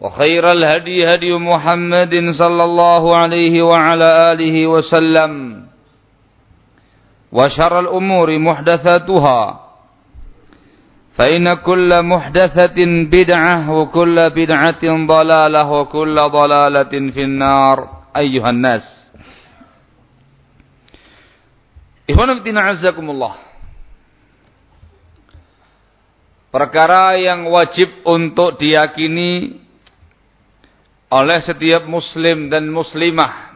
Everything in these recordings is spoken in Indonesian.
وخير الهدي هدي محمد صلى الله عليه وعلى آله وسلم وشر الأمور محدثاتها فإن كل محدثة بدعة وكل بدعة ضلالة وكل ضلالة في النار أيها الناس Ikhwan Fitina Azzakumullah Perkara yang wajib untuk diyakini oleh setiap muslim dan muslimah.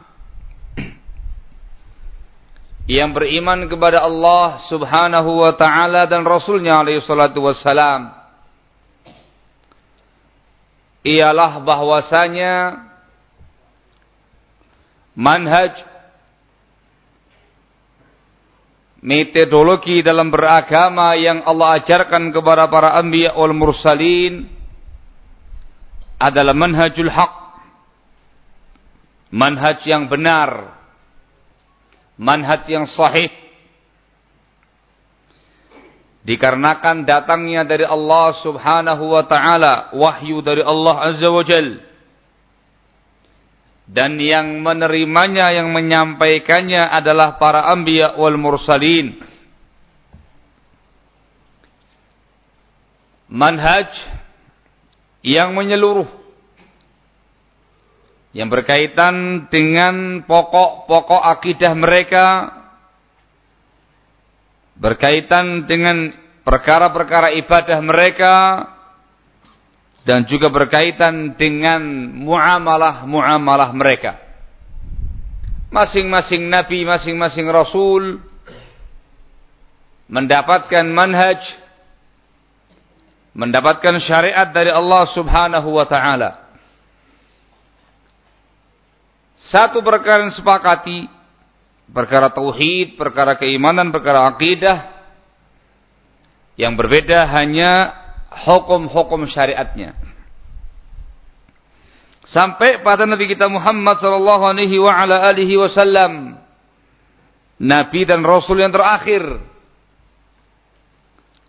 Yang beriman kepada Allah Subhanahu wa taala dan Rasulnya alaihi salatu wassalam. Ialah bahwasanya manhaj metodologi dalam beragama yang Allah ajarkan kepada para anbiya wal mursalin adalah manhajul haq manhaj yang benar. Manhaj yang sahih. Dikarenakan datangnya dari Allah Subhanahu wa taala wahyu dari Allah Azza wa Jal. Dan yang menerimanya yang menyampaikannya adalah para anbiya wal mursalin. Manhaj yang menyeluruh yang berkaitan dengan pokok-pokok akidah mereka berkaitan dengan perkara-perkara ibadah mereka dan juga berkaitan dengan muamalah-muamalah mereka. Masing-masing nabi masing-masing rasul mendapatkan manhaj mendapatkan syariat dari Allah Subhanahu wa taala satu perkara yang sepakati perkara tauhid, perkara keimanan, perkara akidah yang berbeda hanya hukum-hukum syariatnya. Sampai pada Nabi kita Muhammad sallallahu alaihi wa ala alihi wasallam nabi dan rasul yang terakhir.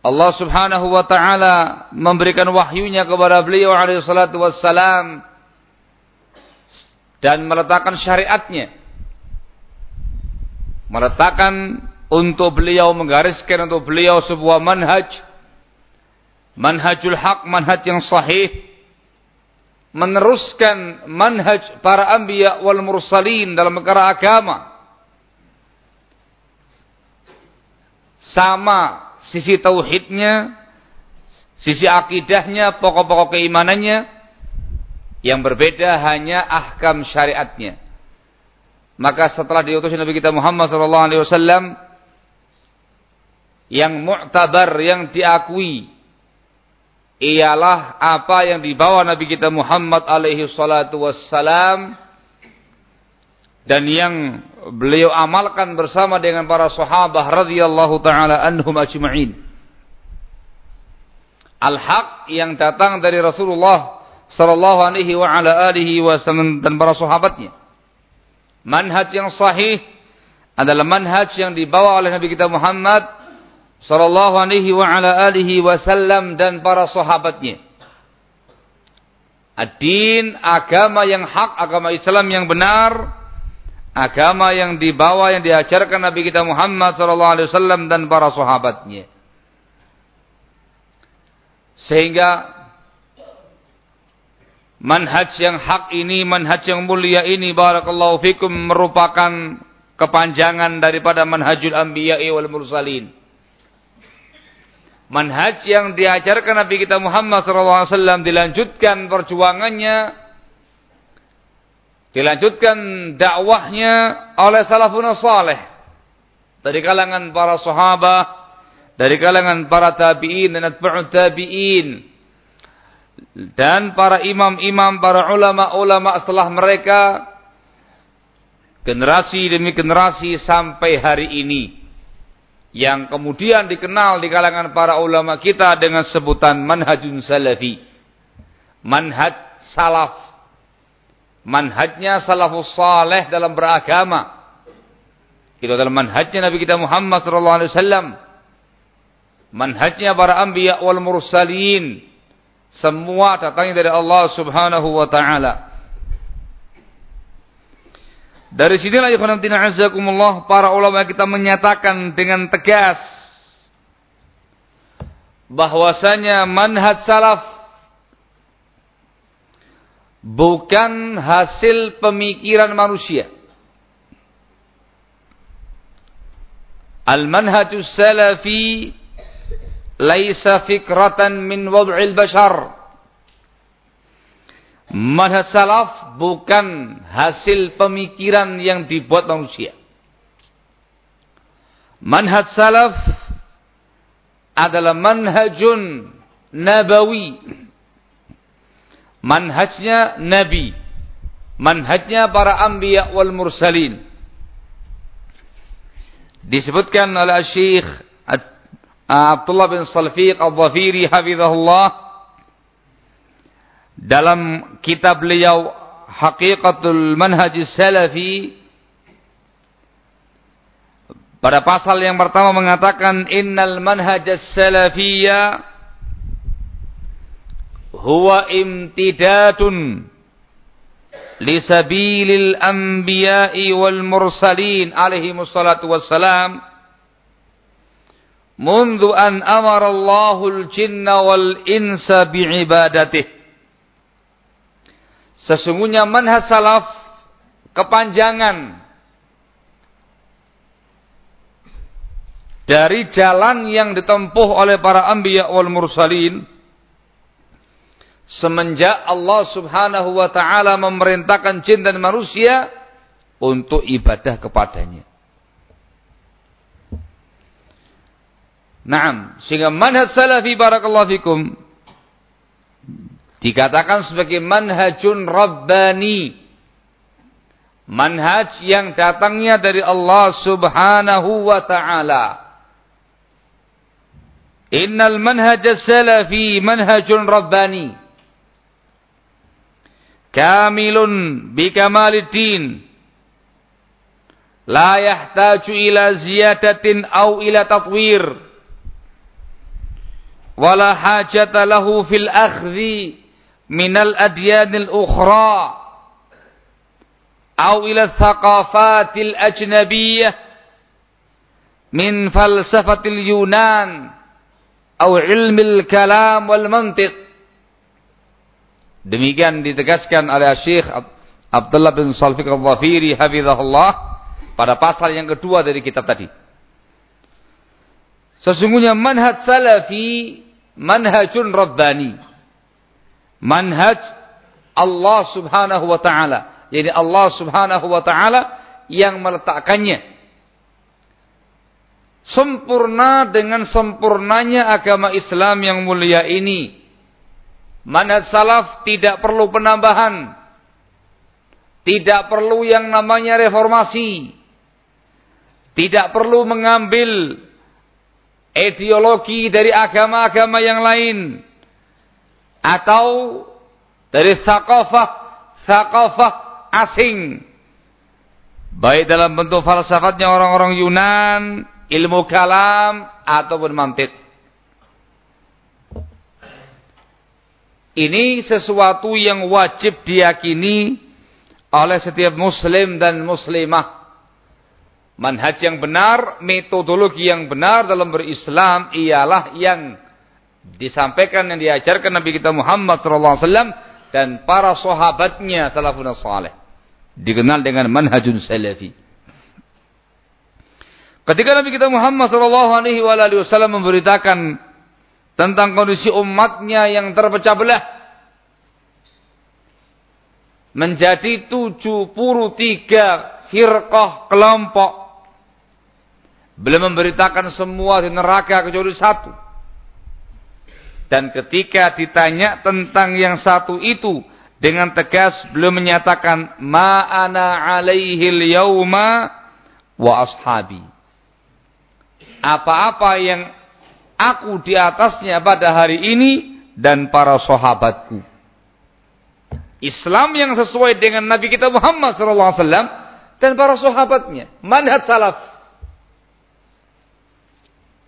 Allah Subhanahu wa taala memberikan wahyunya kepada beliau alaihi salatu wassalam dan meletakkan syariatnya. Meletakkan untuk beliau menggariskan untuk beliau sebuah manhaj. Manhajul haq, manhaj yang sahih. Meneruskan manhaj para anbiya wal mursalin dalam perkara agama. Sama sisi tauhidnya, sisi akidahnya, pokok-pokok keimanannya, yang berbeda hanya ahkam syariatnya. Maka setelah diutus Nabi kita Muhammad sallallahu alaihi wasallam, yang mu'tabar, yang diakui ialah apa yang dibawa Nabi kita Muhammad alaihi salatu wassalam dan yang beliau amalkan bersama dengan para sahabat radhiyallahu taala anhum ajma'in. Al-haq yang datang dari Rasulullah sallallahu alaihi wa ala alihi wasallam dan para sahabatnya. Manhaj yang sahih adalah manhaj yang dibawa oleh Nabi kita Muhammad sallallahu alaihi wa ala alihi wasallam dan para sahabatnya. Ad-din agama yang hak, agama Islam yang benar, agama yang dibawa yang diajarkan Nabi kita Muhammad sallallahu alaihi wasallam dan para sahabatnya. Sehingga manhaj yang hak ini, manhaj yang mulia ini barakallahu fikum merupakan kepanjangan daripada manhajul anbiya'i wal mursalin. Manhaj yang diajarkan Nabi kita Muhammad SAW dilanjutkan perjuangannya dilanjutkan dakwahnya oleh salafun saleh dari kalangan para sahabat dari kalangan para tabi'in dan atba'ut tabi'in dan para imam-imam para ulama-ulama setelah mereka generasi demi generasi sampai hari ini yang kemudian dikenal di kalangan para ulama kita dengan sebutan manhajun salafi. Manhaj salaf. Manhajnya salafus saleh dalam beragama. Itu adalah manhajnya Nabi kita Muhammad sallallahu alaihi wasallam. Manhajnya para anbiya wal mursalin. Semua datangnya dari Allah Subhanahu wa taala. Dari sinilah ikhwanatina azakumullah para ulama kita menyatakan dengan tegas bahwasanya manhaj salaf bukan hasil pemikiran manusia. Al-manhajus salafi laisa fikratan min wad'il bashar. Manhaj salaf bukan hasil pemikiran yang dibuat manusia. Manhaj salaf adalah manhajun nabawi. Manhajnya nabi. Manhajnya para anbiya wal mursalin. Disebutkan oleh Syekh Abdullah bin Salfiq Al-Dhafiri hafizahullah. Dalam kitab beliau Haqiqatul Manhaj Salafi pada pasal yang pertama mengatakan innal manhaj salafiyya huwa imtidadun li sabilil anbiya'i wal mursalin alaihi wassalatu wassalam منذ أن أمر الله wal insa بعبادته Sesungguhnya manhaj salaf kepanjangan dari jalan yang ditempuh oleh para anbiya wal mursalin semenjak Allah Subhanahu wa taala memerintahkan jin dan manusia untuk ibadah kepadanya. Naam, sehingga manhaj salafi barakallahu fikum Dikatakan sebagai manhajun rabbani. Manhaj yang datangnya dari Allah subhanahu wa ta'ala. Innal manhaj salafi manhajun rabbani. Kamilun bikamalid La yahtaju ila ziyadatin au ila tatwir. Wala hajata lahu fil akhdhi minal adyanil ukhra أو إلى الثقافات الأجنبية من فلسفة اليونان أو علم الكلام والمنطق demikian ditegaskan oleh Syekh Abdullah bin Salfiq al-Dhafiri hafizahullah pada pasal yang kedua dari kitab tadi sesungguhnya manhaj salafi manhajun rabbani manhaj Allah Subhanahu wa taala. Jadi Allah Subhanahu wa taala yang meletakkannya. sempurna dengan sempurnanya agama Islam yang mulia ini. Manhaj salaf tidak perlu penambahan. Tidak perlu yang namanya reformasi. Tidak perlu mengambil ideologi dari agama-agama yang lain. Atau dari sakofah, sakofah asing. Baik dalam bentuk falsafatnya orang-orang Yunan, ilmu kalam, ataupun mantik. Ini sesuatu yang wajib diyakini oleh setiap muslim dan muslimah. Manhaj yang benar, metodologi yang benar dalam berislam ialah yang disampaikan yang diajarkan Nabi kita Muhammad SAW dan para sahabatnya salafun salih. Dikenal dengan manhajun salafi. Ketika Nabi kita Muhammad SAW memberitakan tentang kondisi umatnya yang terpecah belah menjadi 73 firqah kelompok Beliau memberitakan semua di neraka kecuali satu. Dan ketika ditanya tentang yang satu itu dengan tegas beliau menyatakan ma'ana alaihil yauma wa ashabi. Apa-apa yang aku di atasnya pada hari ini dan para sahabatku. Islam yang sesuai dengan Nabi kita Muhammad SAW dan para sahabatnya. Manhaj salaf.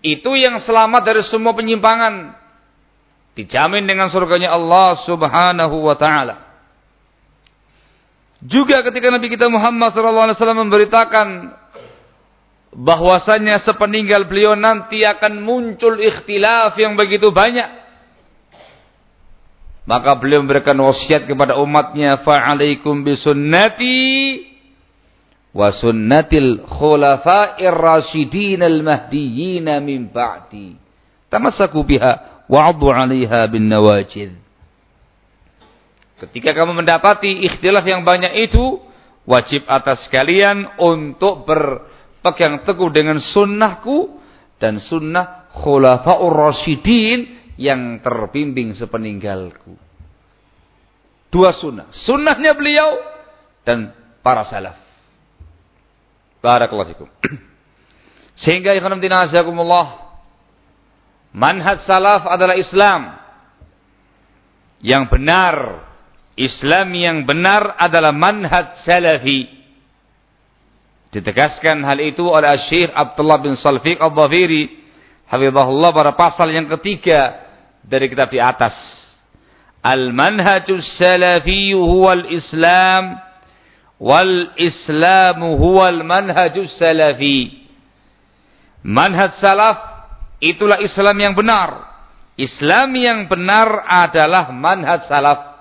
Itu yang selamat dari semua penyimpangan. Dijamin dengan surganya Allah subhanahu wa ta'ala. Juga ketika Nabi kita Muhammad SAW memberitakan bahwasanya sepeninggal beliau nanti akan muncul ikhtilaf yang begitu banyak. Maka beliau memberikan wasiat kepada umatnya, fa'alaikum bisunnati wa sunnatil khulafa'ir rasyidin al-mahdiyyin min ba'di. Tamassaku biha wa'addu 'alaiha bin nawajid. Ketika kamu mendapati ikhtilaf yang banyak itu wajib atas kalian untuk berpegang teguh dengan sunnahku dan sunnah khulafa'ur rasyidin yang terbimbing sepeninggalku. Dua sunnah. Sunnahnya beliau dan para salaf Barakallahu fikum. Sehingga ikhwan azakumullah manhaj salaf adalah Islam yang benar. Islam yang benar adalah manhaj salafi. Ditegaskan hal itu oleh Syekh Abdullah bin Salfiq Al-Dhafiri hafizahullah pada pasal yang ketiga dari kitab di atas. Al-manhajus salafi huwal Islam wal islamu huwal manhajus salafi. Manhaj salaf itulah Islam yang benar. Islam yang benar adalah manhaj salaf.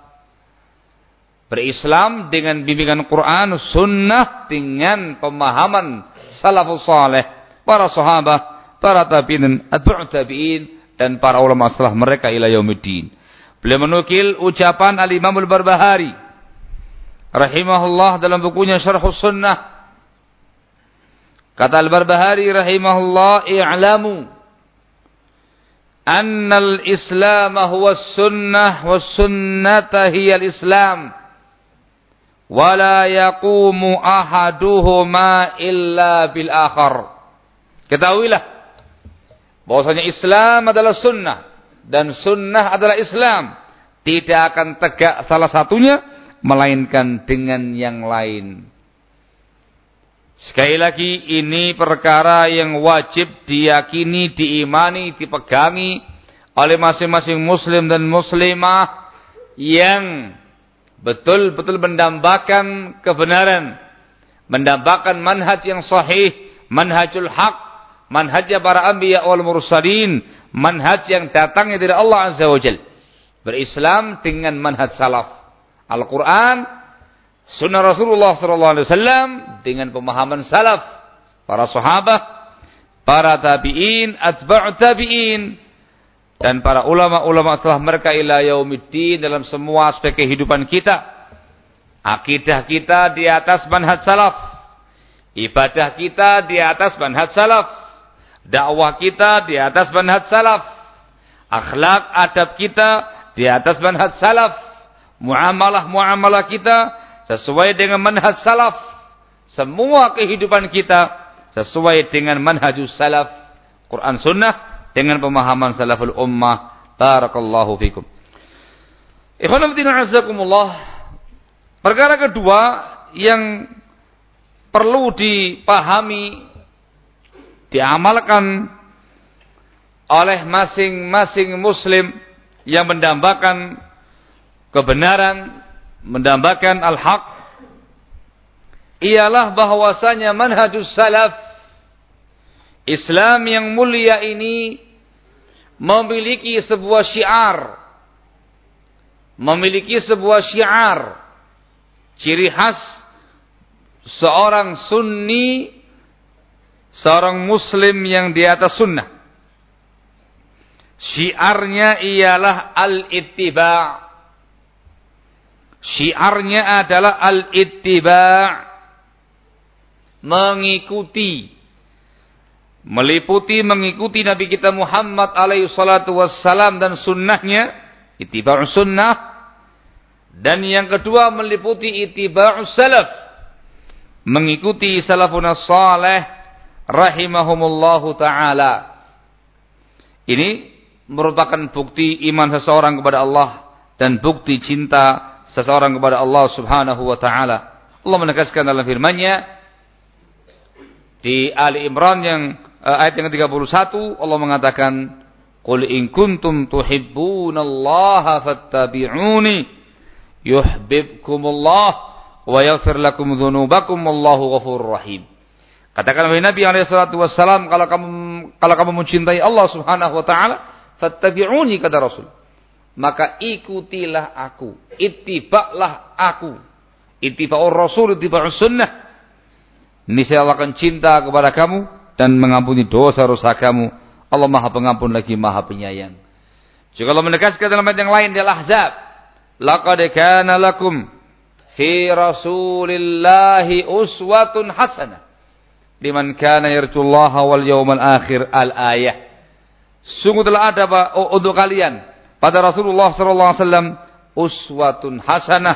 Berislam dengan bimbingan Quran sunnah dengan pemahaman salafus saleh. Para sahabat para tabi'in tabi'in dan para ulama setelah mereka ila yaumiddin. Beliau menukil ucapan al-Imam al-Barbahari rahimahullah dalam bukunya Syarh Sunnah. Kata Al-Barbahari rahimahullah i'lamu anna al-islam huwa sunnah was sunnata hiya al-islam. Wala yaqumu ahaduhuma illa bil akhar. Ketahuilah bahwasanya Islam adalah sunnah dan sunnah adalah Islam. Tidak akan tegak salah satunya melainkan dengan yang lain. Sekali lagi ini perkara yang wajib diyakini, diimani, dipegangi oleh masing-masing muslim dan muslimah yang betul-betul mendambakan kebenaran, mendambakan manhaj yang sahih, manhajul haq, manhajnya para anbiya wal mursalin, manhaj yang datangnya dari Allah Azza wa Jalla. Berislam dengan manhaj salaf. Al-Quran, Sunnah Rasulullah SAW dengan pemahaman salaf, para sahabat, para tabi'in, atba'u tabi'in, dan para ulama-ulama setelah mereka ila yaumiddin dalam semua aspek kehidupan kita. Akidah kita di atas manhaj salaf. Ibadah kita di atas manhaj salaf. Dakwah kita di atas manhaj salaf. Akhlak adab kita di atas manhaj salaf. Muamalah-muamalah kita sesuai dengan manhaj salaf. Semua kehidupan kita sesuai dengan manhajus salaf. Quran sunnah dengan pemahaman salaful ummah. Barakallahu fikum. Ikhwan azakumullah. Perkara kedua yang perlu dipahami, diamalkan oleh masing-masing muslim yang mendambakan kebenaran, mendambakan al-haq, ialah bahwasanya manhajus salaf Islam yang mulia ini memiliki sebuah syiar memiliki sebuah syiar ciri khas seorang sunni seorang muslim yang di atas sunnah. Syiarnya ialah al-ittiba' syiarnya adalah al-ittiba' mengikuti meliputi mengikuti Nabi kita Muhammad alaihi salatu wassalam dan sunnahnya ittiba' sunnah dan yang kedua meliputi itiba'us salaf. Mengikuti salafun salih rahimahumullahu taala. Ini merupakan bukti iman seseorang kepada Allah dan bukti cinta seseorang kepada Allah Subhanahu wa taala. Allah menegaskan dalam firman-Nya di Ali Imran yang uh, ayat yang ke-31 Allah mengatakan Qul in kuntum tuhibbunallaha fattabi'uni yuhibbukumullah wa yaghfir lakum dzunubakum wallahu ghafurur rahim. Katakan oleh Nabi alaihi salatu wasallam kalau kamu kalau kamu mencintai Allah Subhanahu wa taala fattabi'uni kata Rasul. Maka ikutilah aku, ittiba'lah aku. Ittiba'ur Rasul, ittiba'us sunnah. Niscaya Allah akan cinta kepada kamu dan mengampuni dosa-dosa kamu. Allah Maha Pengampun lagi Maha Penyayang. Jika Allah menegaskan dalam ayat yang lain di Al-Ahzab laqad lakum fi rasulillahi uswatun hasanah liman kana yarjullaha wal yawmal akhir al ayah sungguh telah ada Pak, untuk kalian pada Rasulullah sallallahu alaihi wasallam uswatun hasanah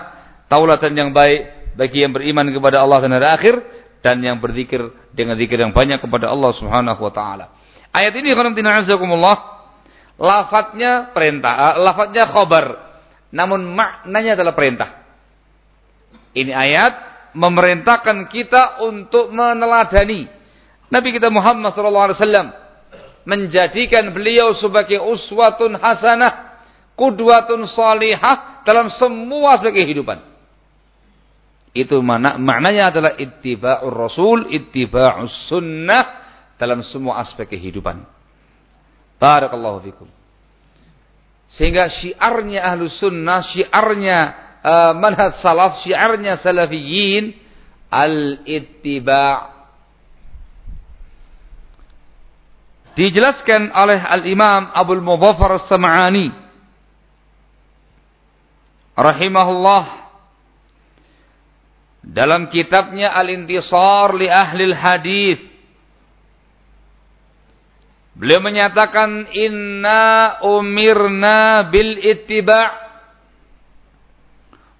taulatan yang baik bagi yang beriman kepada Allah dan hari akhir dan yang berzikir dengan zikir yang banyak kepada Allah Subhanahu wa taala. Ayat ini qanamtina azakumullah lafadznya perintah, lafadznya khabar namun maknanya adalah perintah. Ini ayat memerintahkan kita untuk meneladani Nabi kita Muhammad SAW menjadikan beliau sebagai uswatun hasanah, kudwatun salihah dalam semua aspek kehidupan. Itu mana, maknanya adalah ittiba'ur rasul, ittiba'us sunnah dalam semua aspek kehidupan. Barakallahu fikum. Sehingga syiarnya ahlu sunnah, syiarnya uh, manhaj salaf, syiarnya salafiyin, al-ittiba' Dijelaskan oleh Al-Imam Abu Mudhaffar As-Sam'ani rahimahullah. Dalam kitabnya Al-Intisar li Ahli Hadis Beliau menyatakan inna umirna bil ittiba'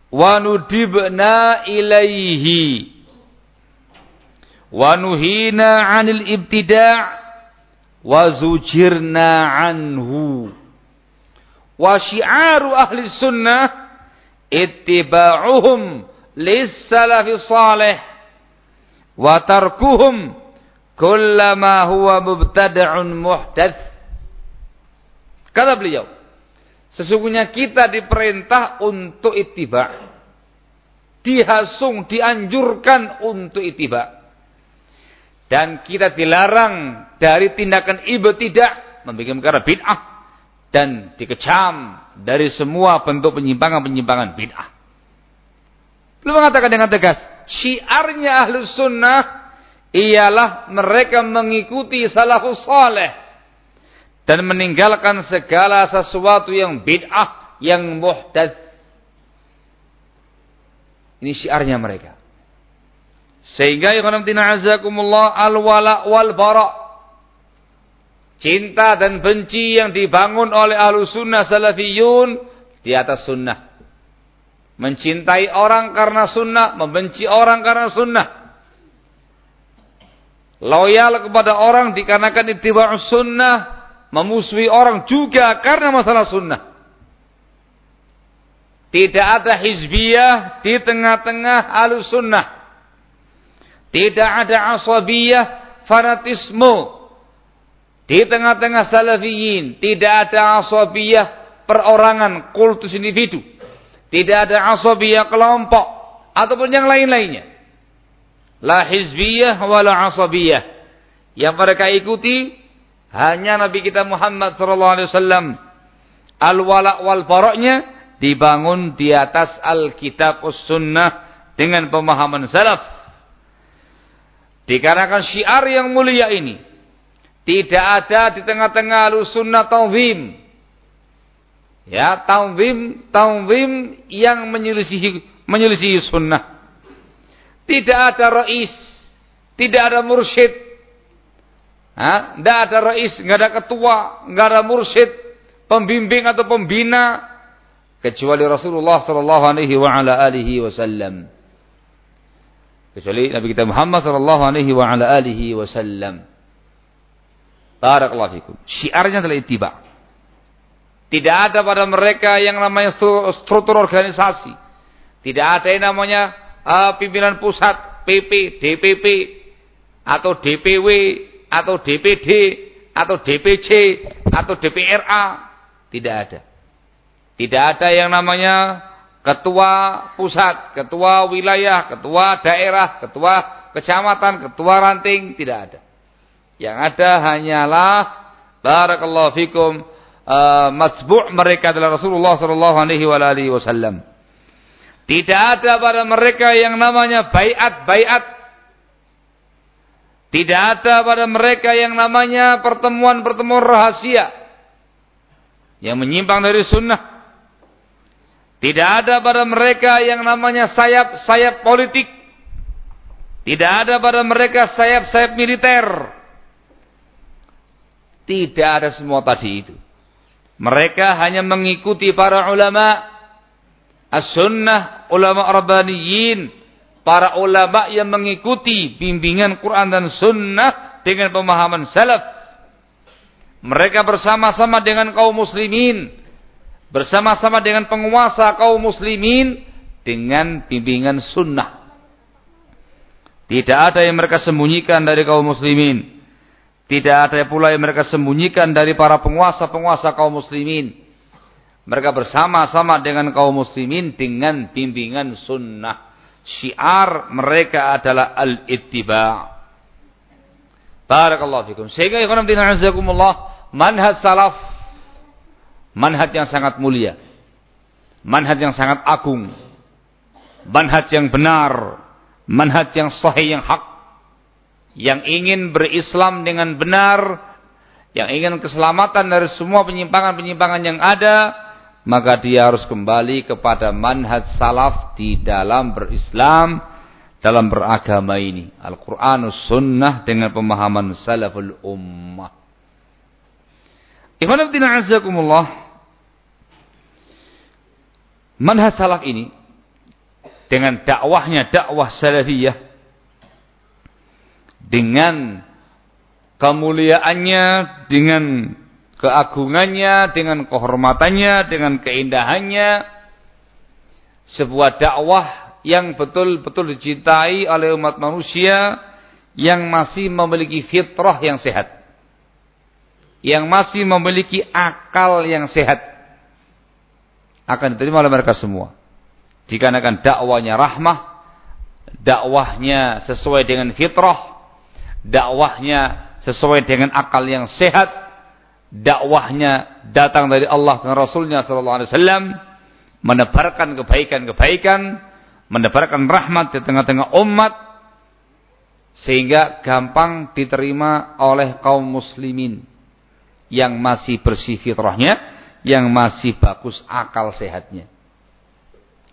wa nudibna ilaihi wa nuhina 'anil ibtida' wa zujirna anhu. Wa syi'aru ahli sunnah ittiba'uhum lis salafi salih wa tarkuhum kullama huwa mubtada'un muhdats kata beliau sesungguhnya kita diperintah untuk ittiba. Dihasung dianjurkan untuk ittiba. Dan kita dilarang dari tindakan ibu tidak membuat perkara bid'ah dan dikecam dari semua bentuk penyimpangan-penyimpangan bid'ah. Belum mengatakan dengan tegas, syiarnya ahlus sunnah ialah mereka mengikuti salafus saleh dan meninggalkan segala sesuatu yang bid'ah yang muhdats. Ini syiarnya mereka. Sehingga yang azakumullah al-wala wal bara cinta dan benci yang dibangun oleh ahlu sunnah salafiyun di atas sunnah. Mencintai orang karena sunnah, membenci orang karena sunnah. Loyal kepada orang dikarenakan ittiba' sunnah, memusuhi orang juga karena masalah sunnah. Tidak ada hizbiyah di tengah-tengah alus sunnah. Tidak ada asabiyah, fanatisme. Di tengah-tengah salafiyin. Tidak ada asabiyah, perorangan, kultus individu. Tidak ada asabiyah kelompok. Ataupun yang lain-lainnya. La hizbiyah wala asabiyah. Yang mereka ikuti hanya Nabi kita Muhammad sallallahu alaihi wasallam. Al-wala wal baroknya dibangun di atas Alkitab Sunnah dengan pemahaman salaf. Dikarenakan syiar yang mulia ini tidak ada di tengah-tengah sunnah tawim. Ya, tawim, tawim yang menyelisihi menyelisihi sunnah. Tidak ada rais, tidak ada mursyid. Tidak ada rais, nggak ada ketua, nggak ada mursyid, pembimbing atau pembina, kecuali Rasulullah sallallahu alaihi wa ala alihi wasallam. Kecuali Nabi kita Muhammad sallallahu alaihi wa ala alihi wasallam. Barakallahu fikum. Syiarnya adalah ittiba. Tidak ada pada mereka yang namanya struktur organisasi. Tidak ada yang namanya uh, pimpinan pusat, PP, DPP, atau DPW, atau DPD, atau DPC, atau DPRA. Tidak ada. Tidak ada yang namanya ketua pusat, ketua wilayah, ketua daerah, ketua kecamatan, ketua ranting, tidak ada. Yang ada hanyalah barakallahu fikum uh, matbu' mereka adalah Rasulullah sallallahu alaihi wasallam. Tidak ada pada mereka yang namanya baiat-baiat. Tidak ada pada mereka yang namanya pertemuan-pertemuan rahasia yang menyimpang dari sunnah. Tidak ada pada mereka yang namanya sayap-sayap politik. Tidak ada pada mereka sayap-sayap militer. Tidak ada semua tadi itu. Mereka hanya mengikuti para ulama as-sunnah, ulama rabbaniyin, para ulama yang mengikuti bimbingan Quran dan sunnah dengan pemahaman salaf. Mereka bersama-sama dengan kaum muslimin bersama-sama dengan penguasa kaum muslimin dengan bimbingan sunnah. Tidak ada yang mereka sembunyikan dari kaum muslimin. Tidak ada pula yang mereka sembunyikan dari para penguasa-penguasa kaum muslimin. Mereka bersama-sama dengan kaum muslimin dengan bimbingan sunnah. Syiar mereka adalah al-ittiba' Barakallahu fikum. Sehingga ikhwan fillah manhaj salaf manhaj yang sangat mulia, manhaj yang sangat agung, manhaj yang benar, manhaj yang sahih yang hak, yang ingin berislam dengan benar, yang ingin keselamatan dari semua penyimpangan-penyimpangan yang ada, maka dia harus kembali kepada manhaj salaf di dalam berislam, dalam beragama ini. Al-Quranus Sunnah dengan pemahaman salaful ummah. Ikhwan azakumullah. Manhaj salaf ini dengan dakwahnya dakwah salafiyah dengan kemuliaannya, dengan keagungannya, dengan kehormatannya, dengan keindahannya sebuah dakwah yang betul-betul dicintai oleh umat manusia yang masih memiliki fitrah yang sehat. Yang masih memiliki akal yang sehat akan diterima oleh mereka semua. Dikarenakan dakwanya rahmah, dakwahnya sesuai dengan fitrah, dakwahnya sesuai dengan akal yang sehat, dakwahnya datang dari Allah dan Rasulnya Sallallahu Alaihi Wasallam, menebarkan kebaikan-kebaikan, menebarkan rahmat di tengah-tengah umat, sehingga gampang diterima oleh kaum muslimin yang masih bersih fitrahnya yang masih bagus akal sehatnya.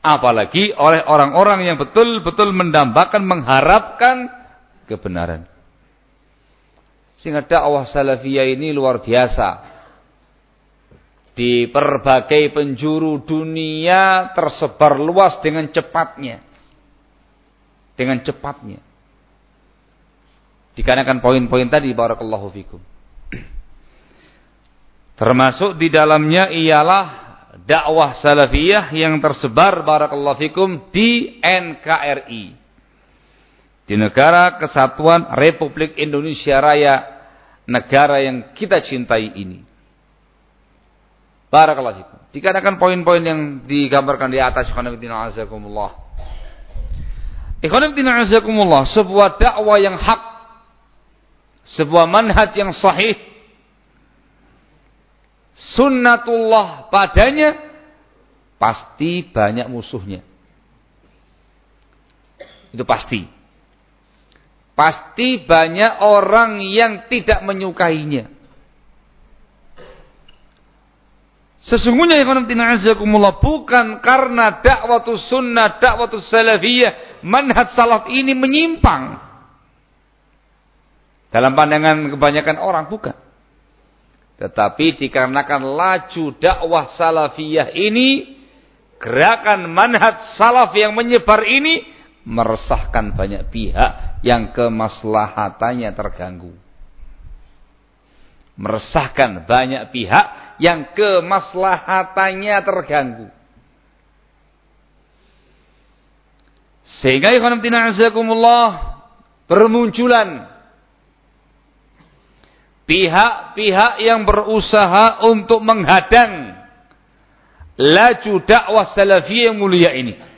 Apalagi oleh orang-orang yang betul-betul mendambakan, mengharapkan kebenaran. Sehingga dakwah salafiyah ini luar biasa. Di berbagai penjuru dunia tersebar luas dengan cepatnya. Dengan cepatnya. Dikarenakan poin-poin tadi barakallahu fikum. Termasuk di dalamnya ialah dakwah salafiyah yang tersebar barakallahu fikum di NKRI. Di negara kesatuan Republik Indonesia Raya, negara yang kita cintai ini. Barakallahu fikum. Dikarenakan poin-poin yang digambarkan di atas fillah azakumullah. Ikhwan fillah azakumullah, sebuah dakwah yang hak, sebuah manhaj yang sahih sunnatullah padanya pasti banyak musuhnya. Itu pasti. Pasti banyak orang yang tidak menyukainya. Sesungguhnya ya azakumullah bukan karena dakwah sunnah, dakwah salafiyah, manhaj salaf ini menyimpang. Dalam pandangan kebanyakan orang bukan. Tetapi dikarenakan laju dakwah salafiyah ini, gerakan manhaj salaf yang menyebar ini, meresahkan banyak pihak yang kemaslahatannya terganggu. Meresahkan banyak pihak yang kemaslahatannya terganggu. Sehingga ikhwan bermunculan pihak-pihak yang berusaha untuk menghadang laju dakwah salafiyah yang mulia ini.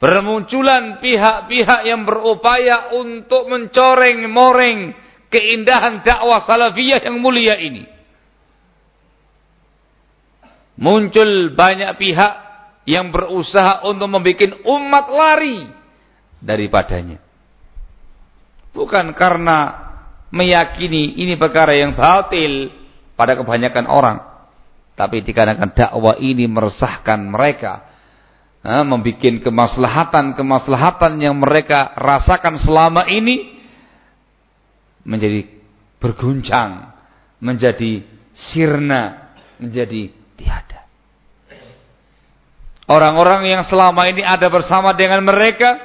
Bermunculan pihak-pihak yang berupaya untuk mencoreng-moreng keindahan dakwah salafiyah yang mulia ini. Muncul banyak pihak yang berusaha untuk membuat umat lari daripadanya. Bukan karena meyakini ini perkara yang batil pada kebanyakan orang. Tapi dikarenakan dakwah ini meresahkan mereka. Membuat kemaslahatan-kemaslahatan yang mereka rasakan selama ini menjadi berguncang, menjadi sirna, menjadi tiada. Orang-orang yang selama ini ada bersama dengan mereka,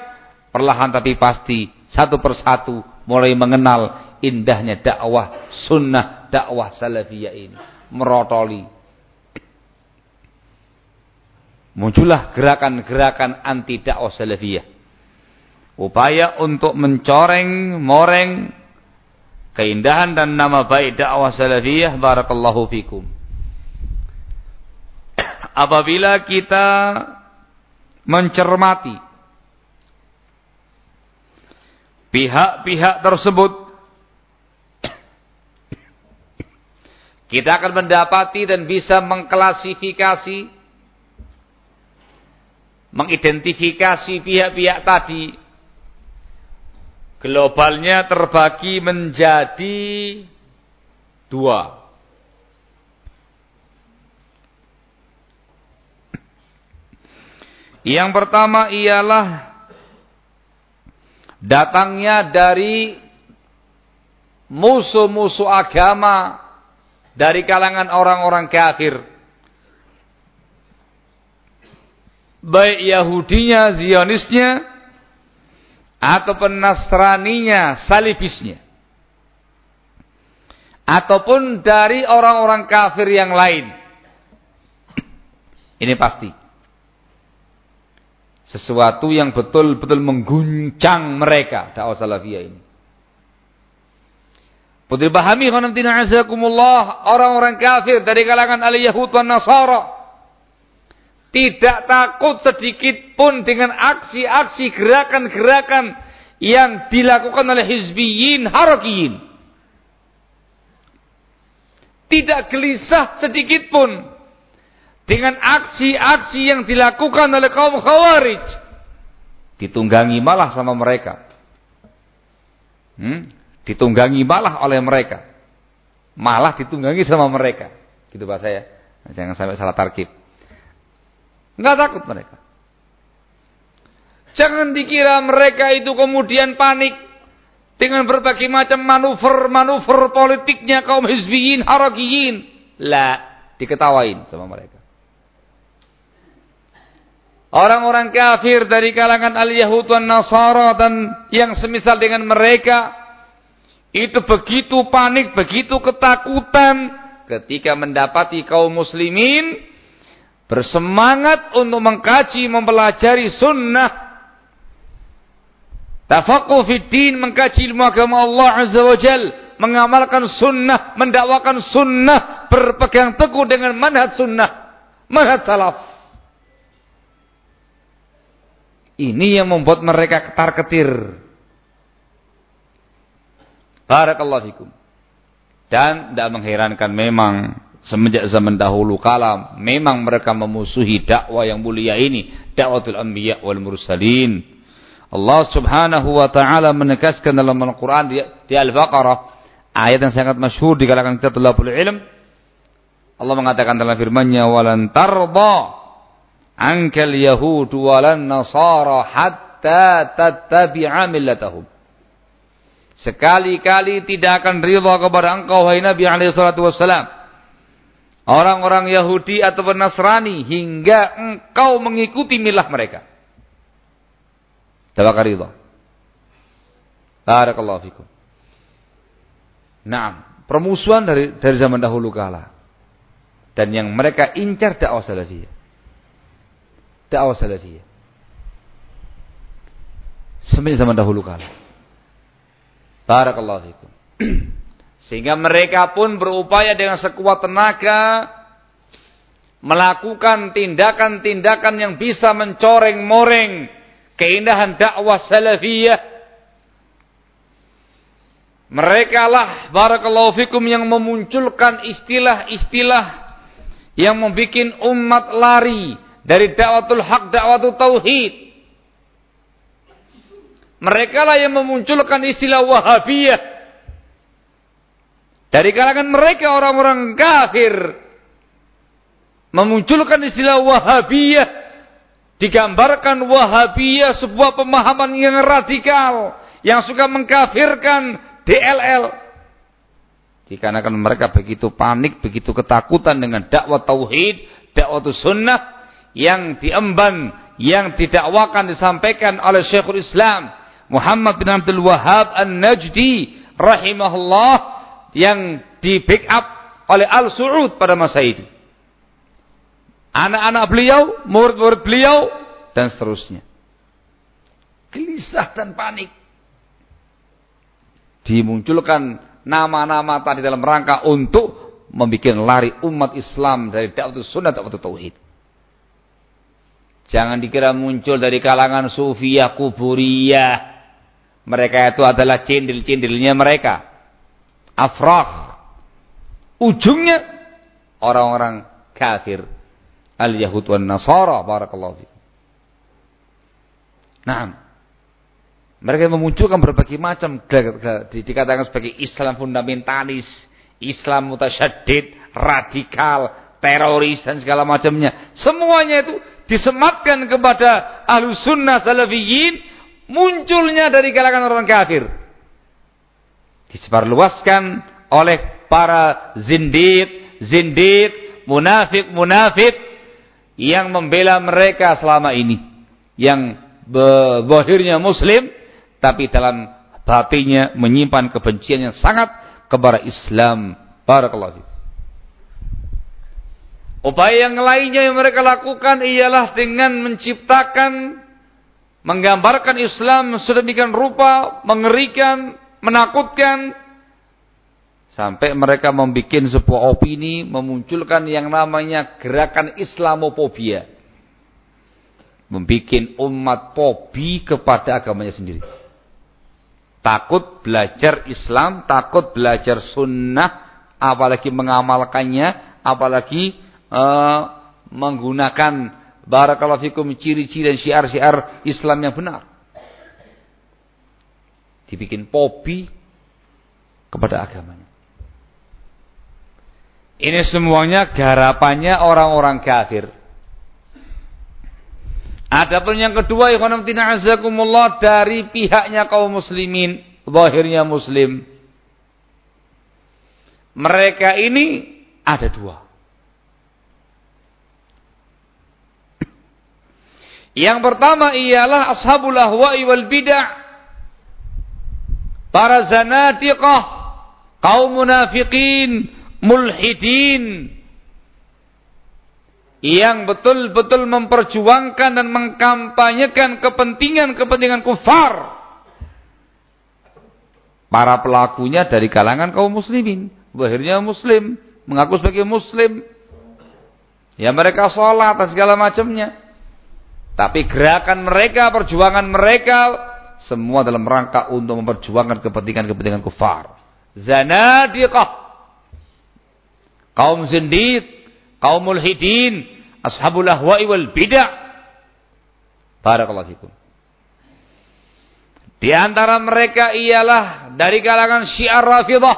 perlahan tapi pasti, satu persatu mulai mengenal indahnya dakwah sunnah, dakwah salafiyah ini. Merotoli. Muncullah gerakan-gerakan anti dakwah salafiyah. Upaya untuk mencoreng, moreng keindahan dan nama baik dakwah salafiyah barakallahu fikum. Apabila kita mencermati pihak-pihak tersebut Kita akan mendapati dan bisa mengklasifikasi, mengidentifikasi pihak-pihak tadi. Globalnya terbagi menjadi dua. Yang pertama ialah datangnya dari musuh-musuh agama dari kalangan orang-orang kafir. Baik Yahudinya, Zionisnya, ataupun Nasraninya, Salibisnya. Ataupun dari orang-orang kafir yang lain. Ini pasti. Sesuatu yang betul-betul mengguncang mereka dakwah salafiyah ini. Putri pahami orang-orang kafir dari kalangan al-Yahud dan Nasara tidak takut sedikit pun dengan aksi-aksi gerakan-gerakan yang dilakukan oleh hizbiyin harakiyin. Tidak gelisah sedikit pun dengan aksi-aksi yang dilakukan oleh kaum khawarij. Ditunggangi malah sama mereka. Hmm? Ditunggangi malah oleh mereka. Malah ditunggangi sama mereka. Gitu bahasa ya. Jangan sampai salah tarkib. Enggak takut mereka. Jangan dikira mereka itu kemudian panik. dengan berbagai macam manuver-manuver politiknya kaum hizbiyin, harakiyin. Lah, diketawain sama mereka. Orang-orang kafir dari kalangan al-Yahud dan Nasara dan yang semisal dengan mereka itu begitu panik, begitu ketakutan ketika mendapati kaum muslimin bersemangat untuk mengkaji, mempelajari sunnah Tafaqquh fid din mengkaji ilmu agama Allah Azza wa Jal, mengamalkan sunnah, mendakwakan sunnah, berpegang teguh dengan manhaj sunnah, manhaj salaf. Ini yang membuat mereka ketar-ketir. Barakallahu fikum. Dan tidak mengherankan memang semenjak zaman dahulu kala memang mereka memusuhi dakwah yang mulia ini, dakwatul anbiya wal mursalin. Allah Subhanahu wa taala menegaskan dalam Al-Qur'an di, di Al-Baqarah ayat yang sangat masyhur di kalangan kita tulabul ilm. Allah mengatakan dalam firman-Nya walan tarda ankal yahud walan nasara hatta tattabi'a millatahum. Sekali-kali tidak akan ridha kepada engkau wahai Nabi alaihi salatu wassalam. Orang-orang Yahudi atau Nasrani hingga engkau mengikuti milah mereka. Ridha. Barakallahu fikum. Nah, permusuhan dari dari zaman dahulu kala. Dan yang mereka incar dakwah salafiyah dakwah salafiyah. Semenjak zaman dahulu kala. Barakallahu fikum. Sehingga mereka pun berupaya dengan sekuat tenaga melakukan tindakan-tindakan yang bisa mencoreng-moreng keindahan dakwah salafiyah. Mereka lah barakallahu fikum yang memunculkan istilah-istilah yang membuat umat lari dari dakwatul hak, dakwatul tauhid. Mereka lah yang memunculkan istilah Wahabiyah. Dari kalangan mereka orang-orang kafir. Memunculkan istilah Wahabiyah. Digambarkan Wahabiyah sebuah pemahaman yang radikal. Yang suka mengkafirkan DLL dikarenakan mereka begitu panik, begitu ketakutan dengan dakwah tauhid, dakwah sunnah yang diemban, yang didakwakan disampaikan oleh Syekhul Islam Muhammad bin Abdul Wahab An-Najdi rahimahullah yang di backup oleh Al Saud pada masa itu. Anak-anak beliau, murid-murid beliau dan seterusnya. Gelisah dan panik. Dimunculkan nama-nama tadi dalam rangka untuk membuat lari umat Islam dari dakwah sunnah dakwah tauhid. Jangan dikira muncul dari kalangan sufiyah kuburiyah. Mereka itu adalah cindil-cindilnya mereka. Afrah. Ujungnya orang-orang kafir. Al-Yahud wa Nasara. Barakallahu fikum. Nah, mereka memunculkan berbagai macam dikatakan sebagai Islam fundamentalis, Islam mutasyaddid, radikal, teroris dan segala macamnya. Semuanya itu disematkan kepada ahlu sunnah salafiyin munculnya dari kalangan orang kafir disebarluaskan oleh para zindid zindid munafik munafik yang membela mereka selama ini. Yang bahirnya muslim tapi dalam batinnya menyimpan kebencian yang sangat kepada Islam. Barakallahu Upaya yang lainnya yang mereka lakukan ialah dengan menciptakan, menggambarkan Islam sedemikian rupa, mengerikan, menakutkan, sampai mereka membuat sebuah opini, memunculkan yang namanya gerakan Islamofobia. Membuat umat pobi kepada agamanya sendiri. Takut belajar Islam, takut belajar sunnah, apalagi mengamalkannya, apalagi uh, menggunakan barakallahu fikum ciri-ciri dan syiar-syiar Islam yang benar. Dibikin pobi kepada agamanya. Ini semuanya garapannya orang-orang kafir. Adapun yang kedua ikhwan azakumullah dari pihaknya kaum muslimin zahirnya muslim. Mereka ini ada dua. Yang pertama ialah ashabul ahwa'i wal bid'ah. Para zanatiqah, kaum munafikin, mulhidin yang betul-betul memperjuangkan dan mengkampanyekan kepentingan-kepentingan kufar. Para pelakunya dari kalangan kaum muslimin. Akhirnya muslim, mengaku sebagai muslim. Ya mereka sholat dan segala macamnya. Tapi gerakan mereka, perjuangan mereka semua dalam rangka untuk memperjuangkan kepentingan-kepentingan kufar. Zanadiqah. Kaum zindiq, kaum mulhidin, ashabul ahwa'i wal bid'ah. Barakallahu fikum. Di antara mereka ialah dari kalangan Syiar Rafidah.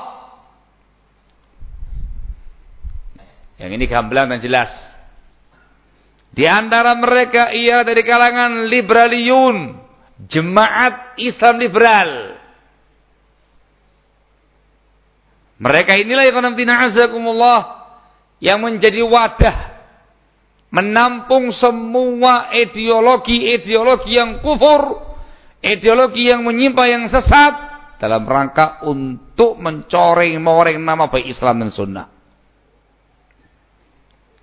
Yang ini gamblang dan jelas. Di antara mereka ia dari kalangan liberaliyun, jemaat Islam liberal. Mereka inilah yang azakumullah yang menjadi wadah menampung semua ideologi-ideologi yang kufur, ideologi yang menyimpang yang sesat dalam rangka untuk mencoreng-moreng nama baik Islam dan Sunnah.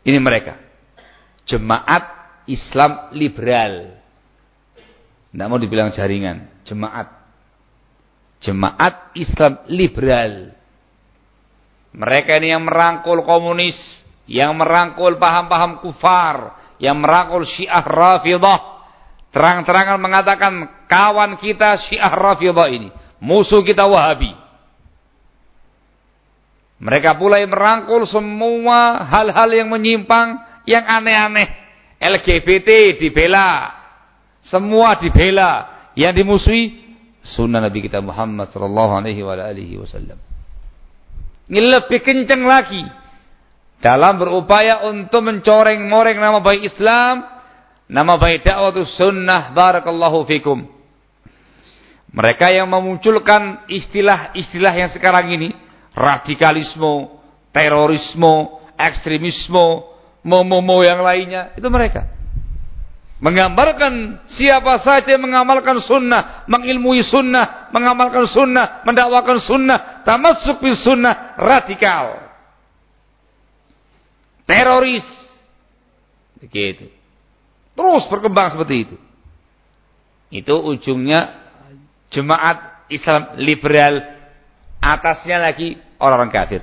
Ini mereka jemaat Islam liberal. Tidak mau dibilang jaringan, jemaat. Jemaat Islam liberal. Mereka ini yang merangkul komunis, yang merangkul paham-paham kufar, yang merangkul syiah rafidah. Terang-terangan mengatakan kawan kita syiah rafidah ini. Musuh kita wahabi. Mereka pula yang merangkul semua hal-hal yang menyimpang yang aneh-aneh. LGBT dibela. Semua dibela. Yang dimusuhi sunnah Nabi kita Muhammad sallallahu alaihi wasallam. Ini lebih kencang lagi dalam berupaya untuk mencoreng-moreng nama baik Islam, nama baik dakwah sunnah barakallahu fikum. Mereka yang memunculkan istilah-istilah yang sekarang ini, radikalisme, terorisme, ekstremisme, momo yang lainnya, itu mereka. Menggambarkan siapa saja yang mengamalkan sunnah, mengilmui sunnah, mengamalkan sunnah, mendakwakan sunnah, termasuk bis sunnah, radikal. Teroris. Begitu. Terus berkembang seperti itu. Itu ujungnya jemaat Islam liberal. Atasnya lagi orang-orang kafir.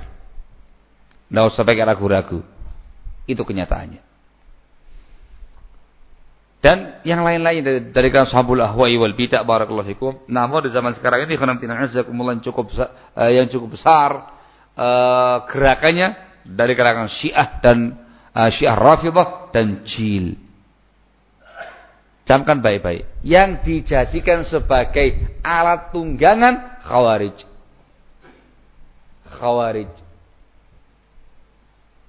Tidak usah pakai ragu-ragu. Itu kenyataannya. Dan yang lain-lain dari, dari kalangan sahabul ahwa'i wal bid'ah barakallahu fikum. Namun di zaman sekarang ini karena tidak azakumullah cukup uh, yang cukup besar uh, gerakannya dari kalangan Syiah dan uh, Syiah Rafidah dan Jil. Camkan baik-baik. Yang dijadikan sebagai alat tunggangan Khawarij. Khawarij.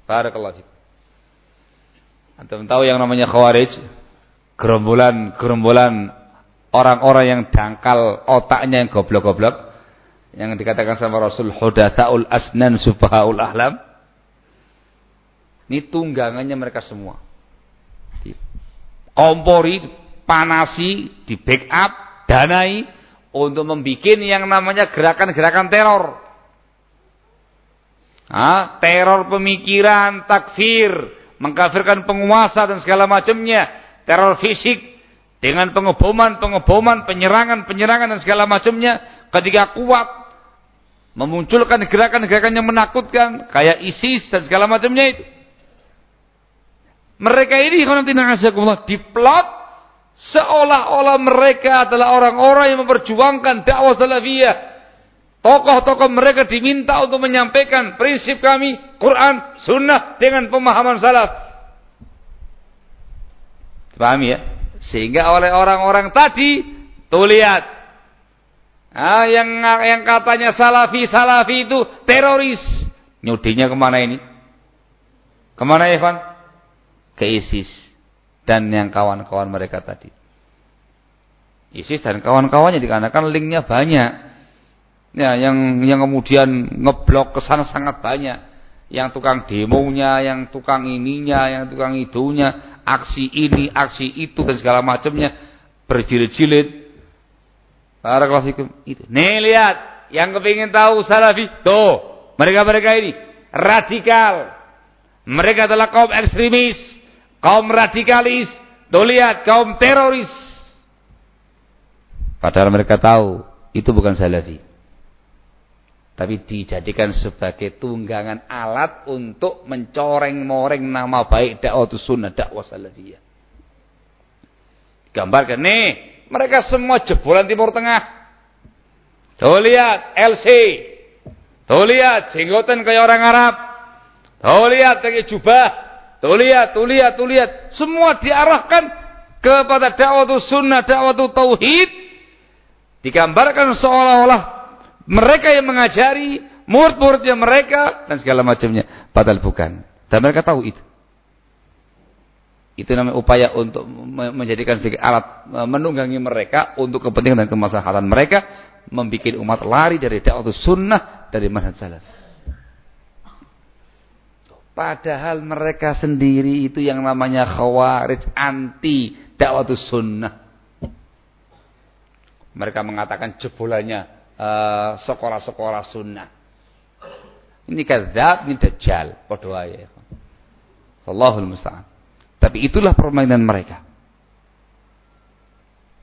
Barakallahu fikum. Antum tahu yang namanya khawarij? Gerombolan-gerombolan orang-orang yang dangkal otaknya yang goblok-goblok. Yang dikatakan sama Rasul hudatsaul asnan sufahaul ahlam. Ini tunggangannya mereka semua. Kompori, panasi, di backup, danai untuk membuat yang namanya gerakan-gerakan teror. Ah, teror pemikiran, takfir, mengkafirkan penguasa dan segala macamnya, teror fisik dengan pengeboman-pengeboman, penyerangan-penyerangan dan segala macamnya ketika kuat memunculkan gerakan-gerakan yang menakutkan kayak ISIS dan segala macamnya itu. Mereka ini diplot seolah-olah mereka adalah orang-orang yang memperjuangkan dakwah salafiyah Tokoh-tokoh mereka diminta untuk menyampaikan prinsip kami, Quran, Sunnah dengan pemahaman salaf. Paham ya? Sehingga oleh orang-orang tadi, tuh lihat. Ah, yang yang katanya salafi salafi itu teroris. Nyudinya ke mana ini? Ke mana Evan? Ke ISIS dan yang kawan-kawan mereka tadi. ISIS dan kawan-kawannya dikarenakan linknya banyak Ya, yang yang kemudian ngeblok ke sana sangat banyak. Yang tukang demonya, yang tukang ininya, yang tukang itunya, aksi ini, aksi itu dan segala macamnya berjilid-jilid. Barakallahu Itu. Nih lihat, yang kepingin tahu salafi, tuh, mereka-mereka ini radikal. Mereka adalah kaum ekstremis, kaum radikalis, tuh lihat kaum teroris. Padahal mereka tahu itu bukan salafi tapi dijadikan sebagai tunggangan alat untuk mencoreng-moreng nama baik dakwah sunnah dakwah salafiyah. Gambarkan nih, mereka semua jebolan Timur Tengah. Tuh lihat LC. Tuh lihat jenggotan kayak orang Arab. Tuh lihat pakai jubah. Tuh lihat, tuh lihat, tuh lihat. Semua diarahkan kepada dakwah sunnah, dakwah tauhid. Digambarkan seolah-olah mereka yang mengajari, murid-muridnya mereka dan segala macamnya. Padahal bukan. Dan mereka tahu itu. Itu namanya upaya untuk menjadikan sebagai alat menunggangi mereka untuk kepentingan dan kemaslahatan mereka membuat umat lari dari dakwah sunnah dari manhaj salaf. Padahal mereka sendiri itu yang namanya khawarij anti dakwah sunnah. Mereka mengatakan jebolannya sekolah-sekolah sunnah. Ini kadzab, ini dajjal. Padha ya. Allahul musta'an. Tapi itulah permainan mereka.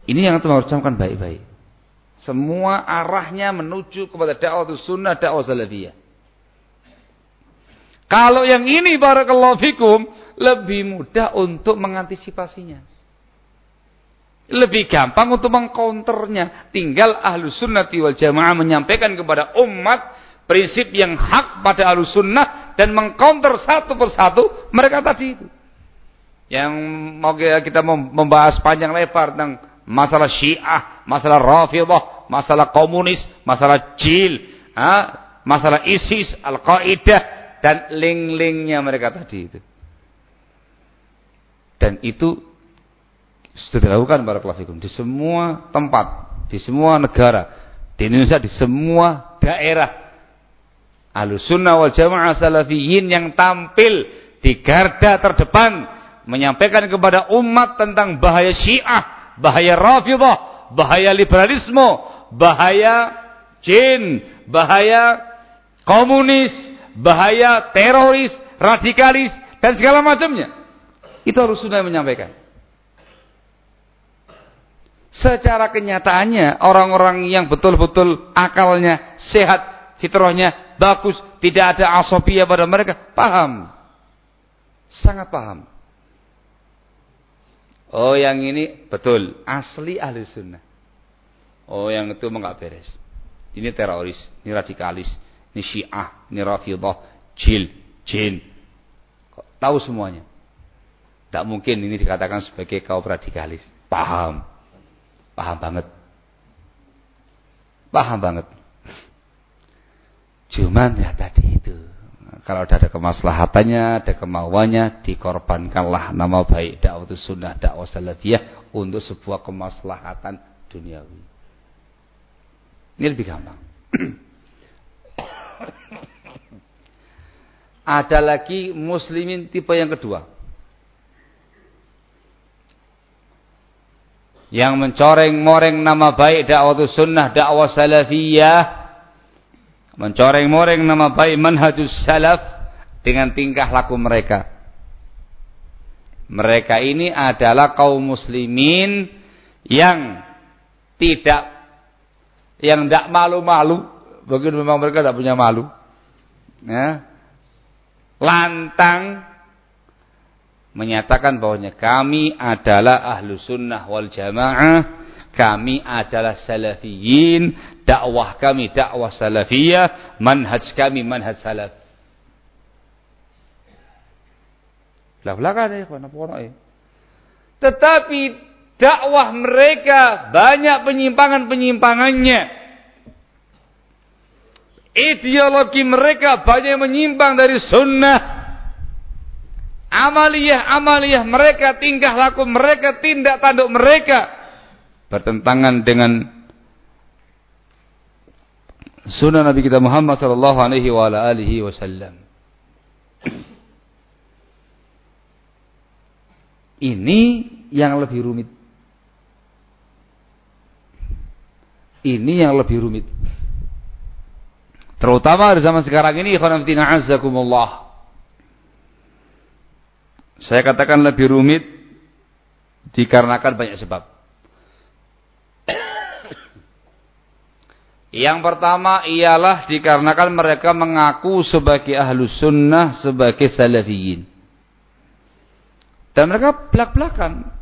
Ini yang harus baik-baik. Semua arahnya menuju kepada dakwah sunnah, dakwah salafiyah. Kalau yang ini barakallahu fikum lebih mudah untuk mengantisipasinya lebih gampang untuk mengcounternya. Tinggal ahlu sunnati wal jamaah menyampaikan kepada umat prinsip yang hak pada ahlu sunnah dan mengcounter satu persatu mereka tadi itu. Yang mau kita membahas panjang lebar tentang masalah syiah, masalah rafidah, masalah komunis, masalah jil, masalah ISIS, Al-Qaeda, dan link-linknya mereka tadi itu. Dan itu sudah dilakukan barakallahu fikum di semua tempat, di semua negara, di Indonesia di semua daerah. Ahlussunnah wal Jamaah Salafiyin yang tampil di garda terdepan menyampaikan kepada umat tentang bahaya Syiah, bahaya Rafidhah, bahaya liberalisme, bahaya jin, bahaya komunis, bahaya teroris, radikalis dan segala macamnya. Itu harus sudah menyampaikan. Secara kenyataannya orang-orang yang betul-betul akalnya sehat, fitrahnya bagus, tidak ada asopia pada mereka, paham. Sangat paham. Oh yang ini betul, asli ahli sunnah. Oh yang itu enggak beres. Ini teroris, ini radikalis, ini syiah, ini rafidah, jil, jin. Tahu semuanya. Tidak mungkin ini dikatakan sebagai kaum radikalis. Paham. Paham banget. Paham banget. Cuman ya tadi itu. Kalau ada kemaslahatannya, ada kemauannya, dikorbankanlah nama baik dakwah sunnah, dakwah salafiyah untuk sebuah kemaslahatan duniawi. Ini lebih gampang. ada lagi muslimin tipe yang kedua. Yang mencoreng-moreng nama baik dakwah sunnah, dakwah salafiyah, mencoreng-moreng nama baik manhajus salaf dengan tingkah laku mereka. Mereka ini adalah kaum muslimin yang tidak yang tidak malu-malu, begitu memang mereka tidak punya malu. Ya. Lantang menyatakan bahwanya kami adalah ahlu sunnah wal jamaah kami adalah salafiyin dakwah kami dakwah salafiyah manhaj kami manhaj salaf. Tetapi dakwah mereka banyak penyimpangan-penyimpangannya. Ideologi mereka banyak menyimpang dari sunnah amaliyah-amaliyah mereka, tingkah laku mereka, tindak tanduk mereka bertentangan dengan sunnah Nabi kita Muhammad sallallahu alaihi wa alihi wasallam. Ini yang lebih rumit. Ini yang lebih rumit. Terutama di zaman sekarang ini ikhwan azakumullah. Saya katakan lebih rumit dikarenakan banyak sebab. Yang pertama ialah dikarenakan mereka mengaku sebagai ahlu sunnah, sebagai salafiyin. Dan mereka belak-belakan.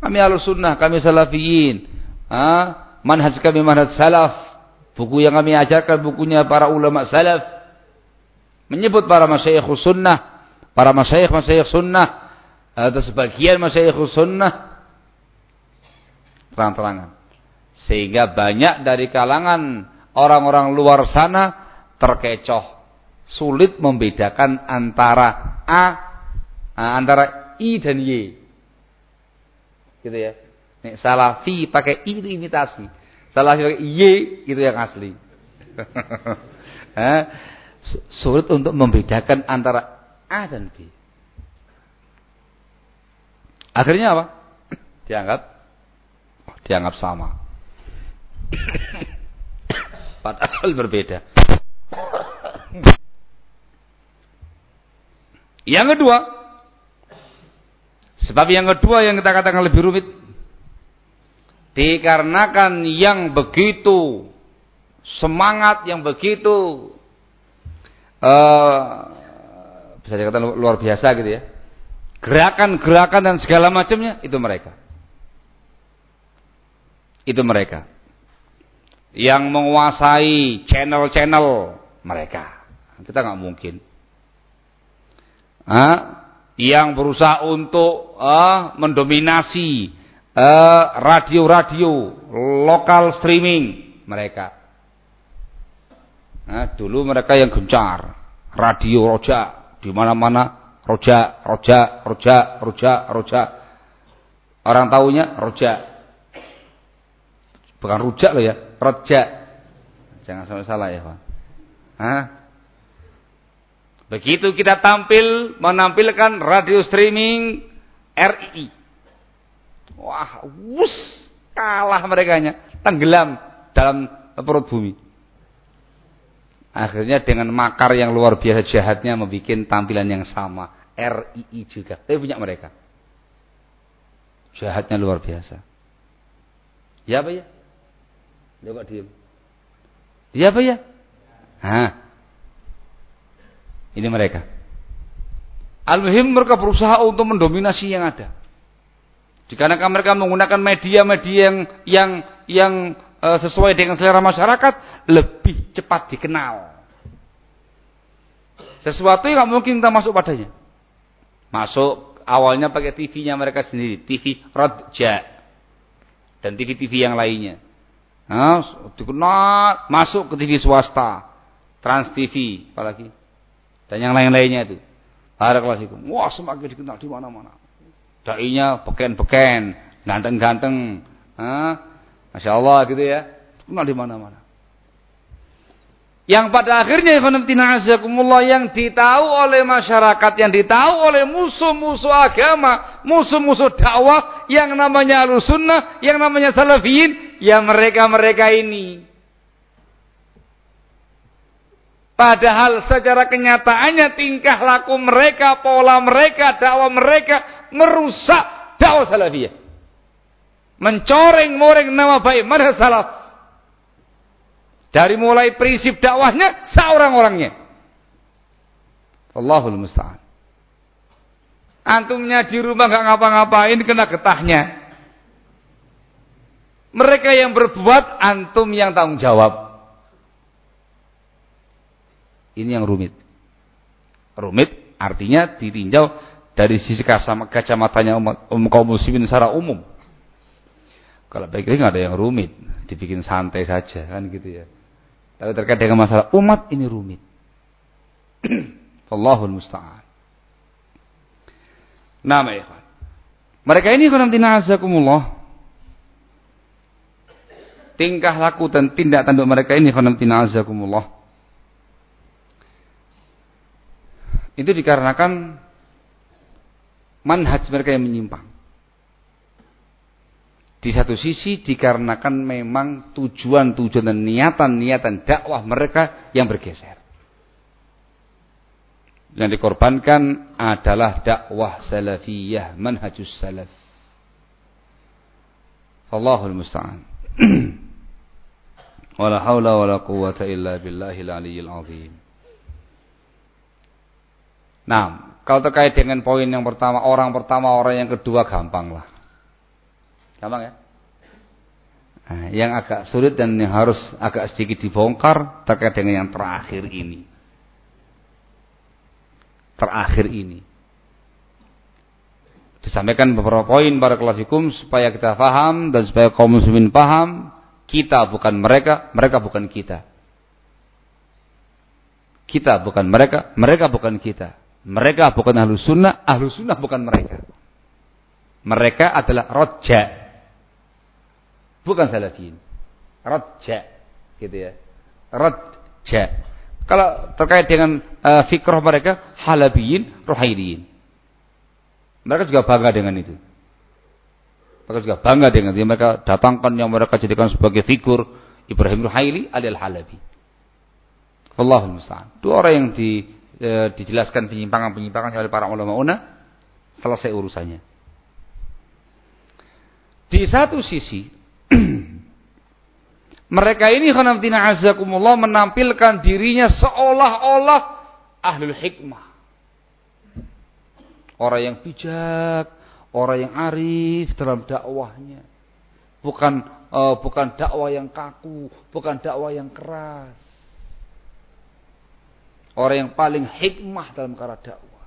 Kami ahlu sunnah, kami salafiyin. Ah, manhaj kami manhaj salaf. Buku yang kami ajarkan bukunya para ulama salaf. Menyebut para masyayikh sunnah. Para masyayikh-masyayikh sunnah. Atau sebagian masyayikh sunnah. Terang-terangan. Sehingga banyak dari kalangan orang-orang luar sana terkecoh. Sulit membedakan antara A, antara I dan Y. Gitu ya. Nek salafi pakai I itu imitasi. Salafi pakai Y itu yang asli. Sulit untuk membedakan antara A dan B. Akhirnya apa? Dianggap dianggap sama. Padahal berbeda. Yang kedua, Sebab yang kedua yang kita katakan lebih rumit dikarenakan yang begitu semangat yang begitu uh, bisa dikatakan luar biasa gitu ya. Gerakan-gerakan dan segala macamnya itu mereka. Itu mereka. Yang menguasai channel-channel mereka. Kita nggak mungkin. Ah, yang berusaha untuk uh, mendominasi eh, radio-radio uh, lokal streaming mereka. Nah, dulu mereka yang gencar, radio roja di mana-mana roja, roja, roja, roja, roja. Orang tahunya roja. Bukan rujak loh ya, roja. Jangan sampai salah ya, Pak. Hah? Begitu kita tampil menampilkan radio streaming RI. Wah, wus, kalah mereka nya, tenggelam dalam perut bumi. Akhirnya dengan makar yang luar biasa jahatnya membuat tampilan yang sama. RII juga. Tapi punya mereka. Jahatnya luar biasa. Ya apa ya? Dia kok diem? Ya apa ya? Hah. Ini mereka. Al-Muhim mereka berusaha untuk mendominasi yang ada. Dikarenakan mereka menggunakan media-media yang yang yang sesuai dengan selera masyarakat, lebih cepat dikenal. Sesuatu yang nggak mungkin kita masuk padanya. Masuk awalnya pakai TV-nya mereka sendiri, TV Rodja dan TV-TV yang lainnya. Nah, masuk ke TV swasta, Trans TV, apalagi dan yang lain-lainnya itu. Barakallahu Wah, semakin dikenal di mana-mana. Dainya beken-beken, ganteng-ganteng. Masya Allah gitu ya. Kenal di mana-mana. Yang pada akhirnya yang ditahu oleh masyarakat, yang ditahu oleh musuh-musuh agama, musuh-musuh dakwah, yang namanya al-sunnah, yang namanya salafiyin, ya mereka-mereka ini. Padahal secara kenyataannya tingkah laku mereka, pola mereka, dakwah mereka merusak dakwah salafiyah. Mencoreng-moreng nama baik mereka salaf. Dari mulai prinsip dakwahnya seorang-orangnya. Allahul musta'an. Antumnya di rumah nggak ngapa-ngapain kena getahnya. Mereka yang berbuat antum yang tanggung jawab. Ini yang rumit. Rumit artinya ditinjau dari sisi kacamatanya umat, um, kaum muslimin secara umum. Kalau baik nggak ada yang rumit, dibikin santai saja kan gitu ya. Tapi terkait dengan masalah umat ini rumit. Allahul musta'an. Nama ya Mereka ini azakumullah tingkah laku dan tindak tanduk mereka ini khonamtina azakumullah. Itu dikarenakan manhaj mereka yang menyimpang. Di satu sisi dikarenakan memang tujuan-tujuan dan niatan-niatan dakwah mereka yang bergeser. Yang dikorbankan adalah dakwah salafiyah, manhajus salaf. Allahul musta'an. wala haula wala quwata illa billahil aliyyil azim. Nah, kalau terkait dengan poin yang pertama, orang pertama, orang yang kedua gampang lah. Gampang ya? Nah, yang agak sulit dan yang harus agak sedikit dibongkar terkait dengan yang terakhir ini. Terakhir ini. Disampaikan beberapa poin para kelafikum supaya kita paham dan supaya kaum muslimin paham kita bukan mereka, mereka bukan kita. Kita bukan mereka, mereka bukan kita. Mereka bukan ahlu sunnah, ahlu sunnah bukan mereka. Mereka adalah roja, bukan salafin. Raja, gitu ya. Raja. Kalau terkait dengan uh, fikrah mereka, halabiyin, rohailiyin. Mereka juga bangga dengan itu. Mereka juga bangga dengan itu. Mereka datangkan yang mereka jadikan sebagai figur Ibrahim Ruhaili al Halabi. Allahul Musta'an. Dua orang yang di, e, dijelaskan penyimpangan-penyimpangan oleh para ulama una selesai urusannya. Di satu sisi mereka ini khonamtina azakumullah menampilkan dirinya seolah-olah ahlul hikmah. Orang yang bijak, orang yang arif dalam dakwahnya. Bukan uh, bukan dakwah yang kaku, bukan dakwah yang keras. Orang yang paling hikmah dalam cara dakwah.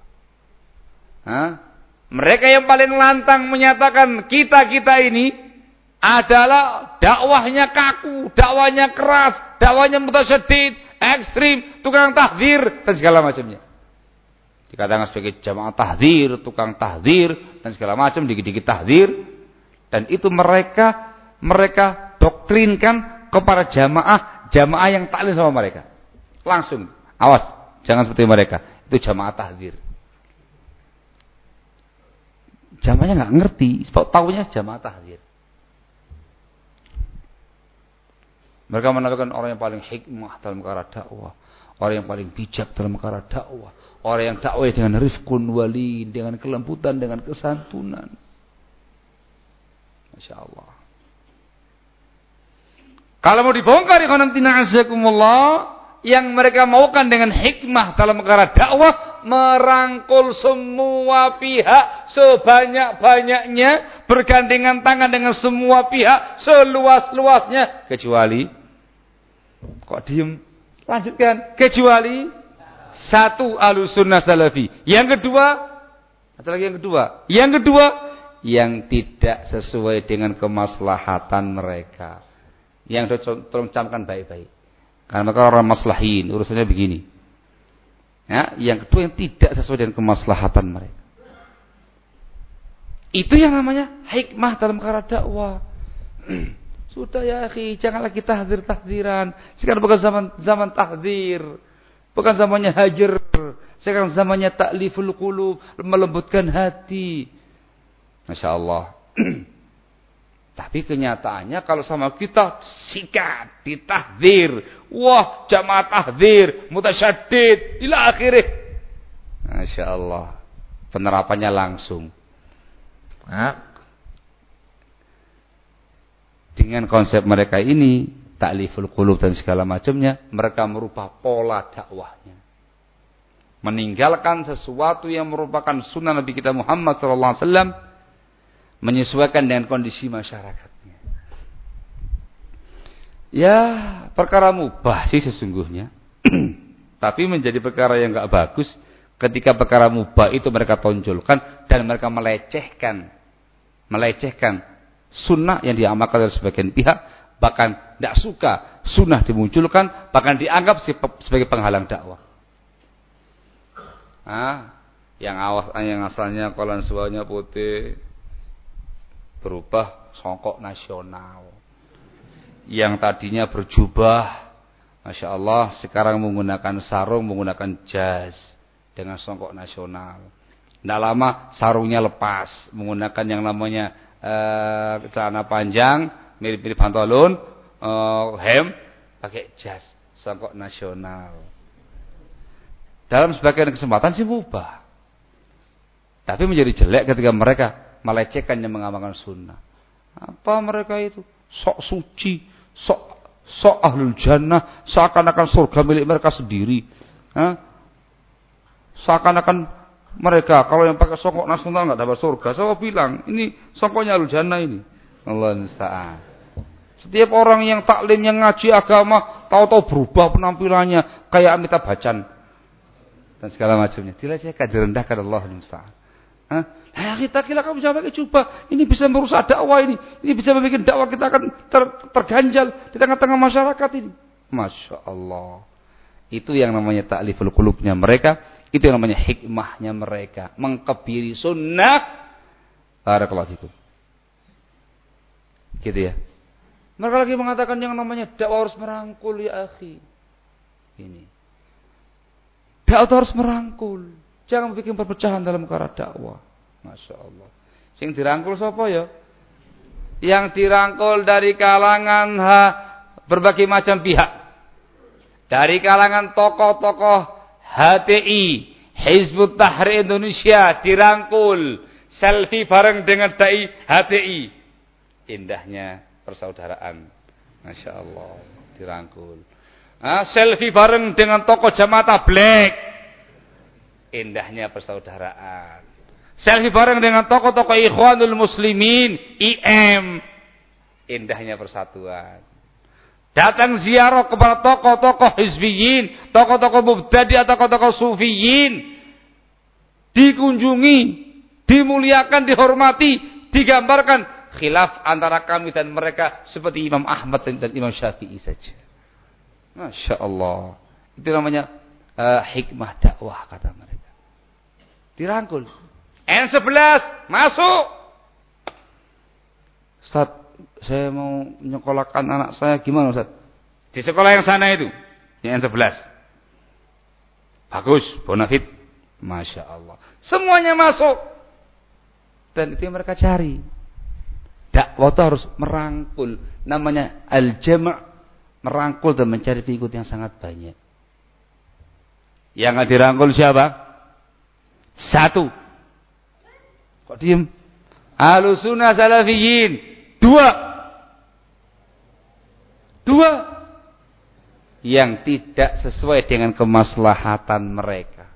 Hah? Mereka yang paling lantang menyatakan kita-kita ini adalah dakwahnya kaku, dakwahnya keras, dakwahnya mutasyadid, ekstrim, tukang tahdir dan segala macamnya. Dikatakan sebagai jamaah tahdir, tukang tahdir dan segala macam dikit-dikit tahdir dan itu mereka mereka doktrinkan kepada jamaah jamaah yang taklim sama mereka. Langsung, awas, jangan seperti mereka. Itu jamaah tahdir. Jamaahnya nggak ngerti, tahunya jamaah tahdir. Mereka menampilkan orang yang paling hikmah dalam perkara dakwah. Orang yang paling bijak dalam perkara dakwah. Orang yang dakwah dengan rifkun wali, dengan kelembutan, dengan kesantunan. Masya Allah. Kalau mau dibongkar yang mereka maukan dengan hikmah dalam perkara dakwah merangkul semua pihak sebanyak-banyaknya bergandengan tangan dengan semua pihak seluas-luasnya kecuali Kok diem? Lanjutkan. Kecuali satu alusunnah salafi. Yang kedua, ada lagi yang kedua. Yang kedua, yang tidak sesuai dengan kemaslahatan mereka. Yang terucapkan baik-baik. Karena mereka orang maslahin, urusannya begini. Ya, yang kedua yang tidak sesuai dengan kemaslahatan mereka. Itu yang namanya hikmah dalam perkara dakwah. Sudah ya akhi, jangan lagi tahdir-tahdiran. Sekarang bukan zaman zaman tahdir. Bukan zamannya hajar. Sekarang zamannya takliful qulub, melembutkan hati. Masya Allah. Tapi kenyataannya kalau sama kita sikat, ditahdir. Wah, jamaah tahdir, mutasyadid, ila akhirnya. Masya Allah. Penerapannya langsung. Nah, dengan konsep mereka ini, takliful qulub dan segala macamnya, mereka merubah pola dakwahnya. Meninggalkan sesuatu yang merupakan sunnah Nabi kita Muhammad SAW, menyesuaikan dengan kondisi masyarakatnya. Ya, perkara mubah sih sesungguhnya. Tapi menjadi perkara yang gak bagus ketika perkara mubah itu mereka tonjolkan dan mereka melecehkan melecehkan sunnah yang diamalkan oleh sebagian pihak bahkan tidak suka sunnah dimunculkan bahkan dianggap sebagai penghalang dakwah. Ah, yang awas yang asalnya kolan suaranya putih berubah songkok nasional. yang tadinya berjubah, masya Allah, sekarang menggunakan sarung, menggunakan jas dengan songkok nasional. Tidak lama sarungnya lepas, menggunakan yang namanya uh, celana panjang, mirip-mirip pantolon, uh, hem, pakai jas, songkok nasional. Dalam sebagian kesempatan sih mubah. Tapi menjadi jelek ketika mereka melecehkan yang mengamalkan sunnah. Apa mereka itu? Sok suci, sok sok ahlul jannah, seakan-akan surga milik mereka sendiri. Seakan-akan mereka kalau yang pakai songkok nasional nggak dapat surga. Saya bilang ini songkoknya jannah ini. Allah musta'an. Setiap orang yang taklim yang ngaji agama tahu-tahu berubah penampilannya kayak Amita Bacan dan segala macamnya. Dilecehkan, direndahkan Allah musta'an. Nah, kita kira kamu bisa pakai. Ini bisa merusak dakwah ini. Ini bisa membuat dakwah kita akan ter, terganjal di tengah-tengah masyarakat ini. Masya Allah. Itu yang namanya ta'liful kulubnya mereka. Itu yang namanya hikmahnya mereka. Mengkebiri sunnah. Barakallahu fikum. Gitu ya. Mereka lagi mengatakan yang namanya dakwah harus merangkul ya akhi. Ini. Dakwah harus merangkul. Jangan bikin perpecahan dalam perkara dakwah. Masya Allah. Sing dirangkul siapa ya? Yang dirangkul dari kalangan ha, berbagai macam pihak. Dari kalangan tokoh-tokoh HTI, Hizbut Tahrir Indonesia dirangkul. Selfie bareng dengan dai HTI. Indahnya persaudaraan. Masya Allah. Dirangkul. Ah, selfie bareng dengan tokoh Jamaah Black. Indahnya persaudaraan. Selfie bareng dengan tokoh-tokoh Ikhwanul Muslimin, IM. Indahnya persatuan. Datang ziarah kepada tokoh-tokoh hizbiyin, tokoh-tokoh mubtadi atau tokoh-tokoh sufiyin. Dikunjungi, dimuliakan, dihormati, digambarkan khilaf antara kami dan mereka seperti Imam Ahmad dan Imam Syafi'i saja. Masya Allah. Itu namanya uh, hikmah dakwah kata mereka. Dirangkul. N11 masuk. Ustaz, saya mau menyekolahkan anak saya gimana Ustaz? Di sekolah yang sana itu, yang N11. Bagus, bonafit. Masya Allah. Semuanya masuk. Dan itu yang mereka cari. Dakwah itu harus merangkul. Namanya al-jama' merangkul dan mencari pengikut yang sangat banyak. Yang nggak dirangkul siapa? Satu. Kok diem? Alusuna salafiyin. Dua. Dua. Yang tidak sesuai dengan kemaslahatan mereka.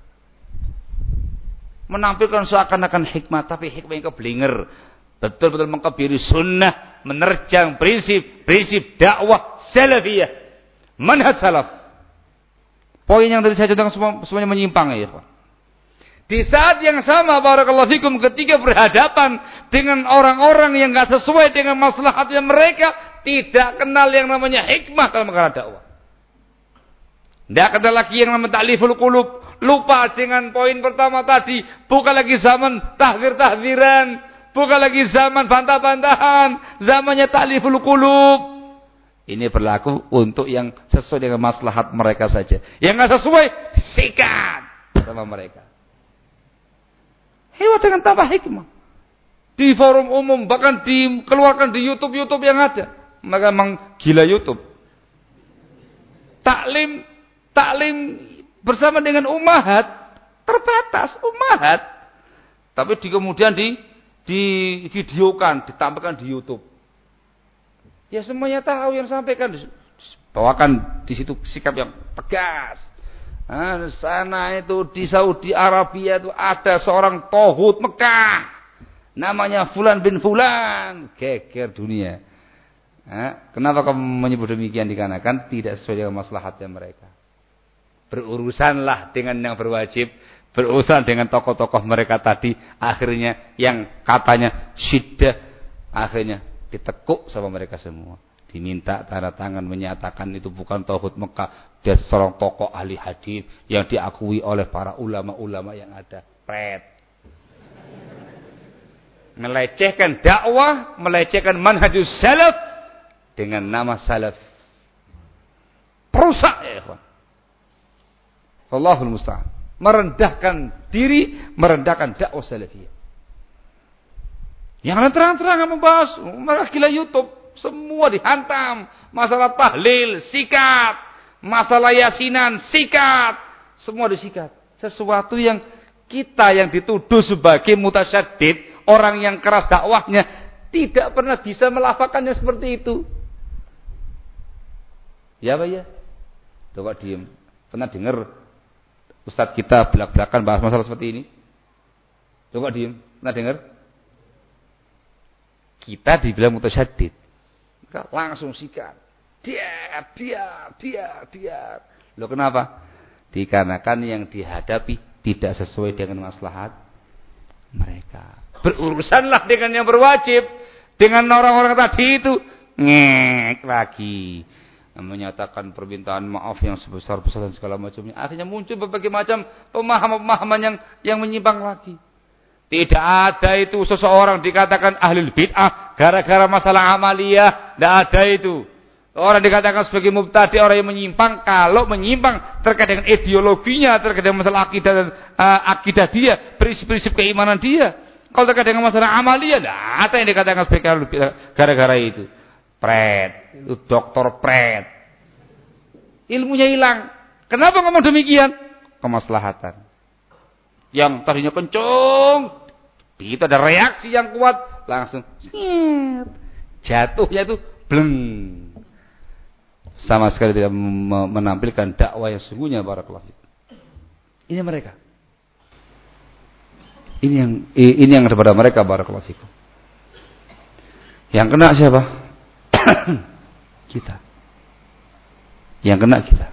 Menampilkan seakan-akan hikmah, tapi hikmah yang keblinger betul-betul mengkebiri sunnah, menerjang prinsip-prinsip dakwah salafiyah, manhaj salaf. Poin yang tadi saya contohkan semua, semuanya menyimpang ya, Pak. Di saat yang sama barakallahu fikum ketika berhadapan dengan orang-orang yang enggak sesuai dengan maslahatnya mereka, tidak kenal yang namanya hikmah dalam perkara dakwah. Tidak kenal lagi yang namanya ta'liful qulub, lupa dengan poin pertama tadi, bukan lagi zaman tahzir-tahziran, Bukan lagi zaman bantah-bantahan, zamannya takliful qulub. Ini berlaku untuk yang sesuai dengan maslahat mereka saja. Yang nggak sesuai, sikat sama mereka. Hewan dengan tambah hikmah. Di forum umum, bahkan dikeluarkan di YouTube-YouTube yang ada. Maka memang gila YouTube. Taklim, taklim bersama dengan umahat, terbatas umahat. Tapi di kemudian di divideokan, ditampilkan di YouTube. Ya semuanya tahu yang sampaikan. Bawakan di situ sikap yang tegas. Nah, sana itu di Saudi Arabia itu ada seorang tohut Mekah. Namanya Fulan bin Fulan. Geger dunia. Nah, kenapa kamu menyebut demikian dikarenakan tidak sesuai dengan maslahatnya mereka. Berurusanlah dengan yang berwajib berurusan dengan tokoh-tokoh mereka tadi akhirnya yang katanya syiddah akhirnya ditekuk sama mereka semua diminta tanda tangan menyatakan itu bukan tauhid Mekah dia seorang tokoh ahli hadis yang diakui oleh para ulama-ulama yang ada pret melecehkan dakwah melecehkan manhajus salaf dengan nama salaf. Perusak ya ikhwan. Allahul musta'an. Merendahkan diri, merendahkan dakwah salafiyah. Yang terang-terangan membahas, malah gila YouTube. Semua dihantam. Masalah tahlil, sikat. Masalah yasinan, sikat. Semua disikat. Sesuatu yang kita yang dituduh sebagai mutasyadid, orang yang keras dakwahnya, tidak pernah bisa melafakannya seperti itu. Ya Pak ya? Coba diem. Pernah dengar Ustadz kita belak-belakan bahas masalah seperti ini? Coba diem. Pernah dengar? Kita dibilang mutasyadid. Langsung sikat. Dia, dia, dia, dia. Loh kenapa? Dikarenakan yang dihadapi tidak sesuai dengan maslahat mereka. Berurusanlah dengan yang berwajib. Dengan orang-orang tadi itu. Ngek lagi. Menyatakan permintaan maaf yang sebesar-besar dan segala macamnya. Akhirnya muncul berbagai macam pemahaman-pemahaman yang yang menyimpang lagi. Tidak ada itu seseorang dikatakan ahli bid'ah gara-gara masalah amaliyah. Tidak ada itu. Orang dikatakan sebagai mubtadi orang yang menyimpang kalau menyimpang terkait dengan ideologinya, terkait dengan masalah akidah dan uh, akidah dia, prinsip-prinsip keimanan dia. Kalau terkait dengan masalah amalia, nah, ada yang dikatakan sebagai gara-gara itu. Pret, itu dokter pret. Ilmunya hilang. Kenapa ngomong demikian? Kemaslahatan. Yang tadinya kencung, itu ada reaksi yang kuat, langsung jatuhnya itu bleng sama sekali tidak menampilkan dakwah yang sungguhnya barakallahu Ini mereka. Ini yang ini yang ada pada mereka barakallahu fikum. Yang kena siapa? kita. Yang kena kita.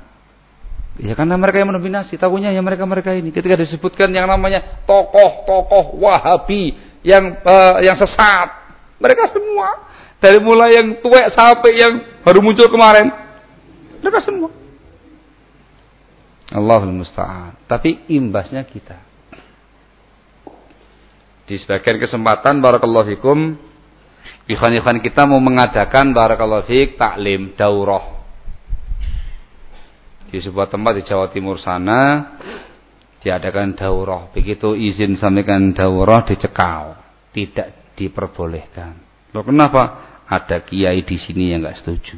Ya karena mereka yang mendominasi, tahunya ya mereka-mereka ini. Ketika disebutkan yang namanya tokoh-tokoh Wahabi yang uh, yang sesat, mereka semua dari mulai yang tua sampai yang baru muncul kemarin mereka semua. Allahul musta'an. Tapi imbasnya kita. Di sebagian kesempatan barakallahu fikum ikhwan-ikhwan kita mau mengadakan barakallahu fik taklim daurah. Di sebuah tempat di Jawa Timur sana diadakan daurah. Begitu izin sampaikan daurah dicekal, tidak diperbolehkan. Loh kenapa? Ada kiai di sini yang enggak setuju.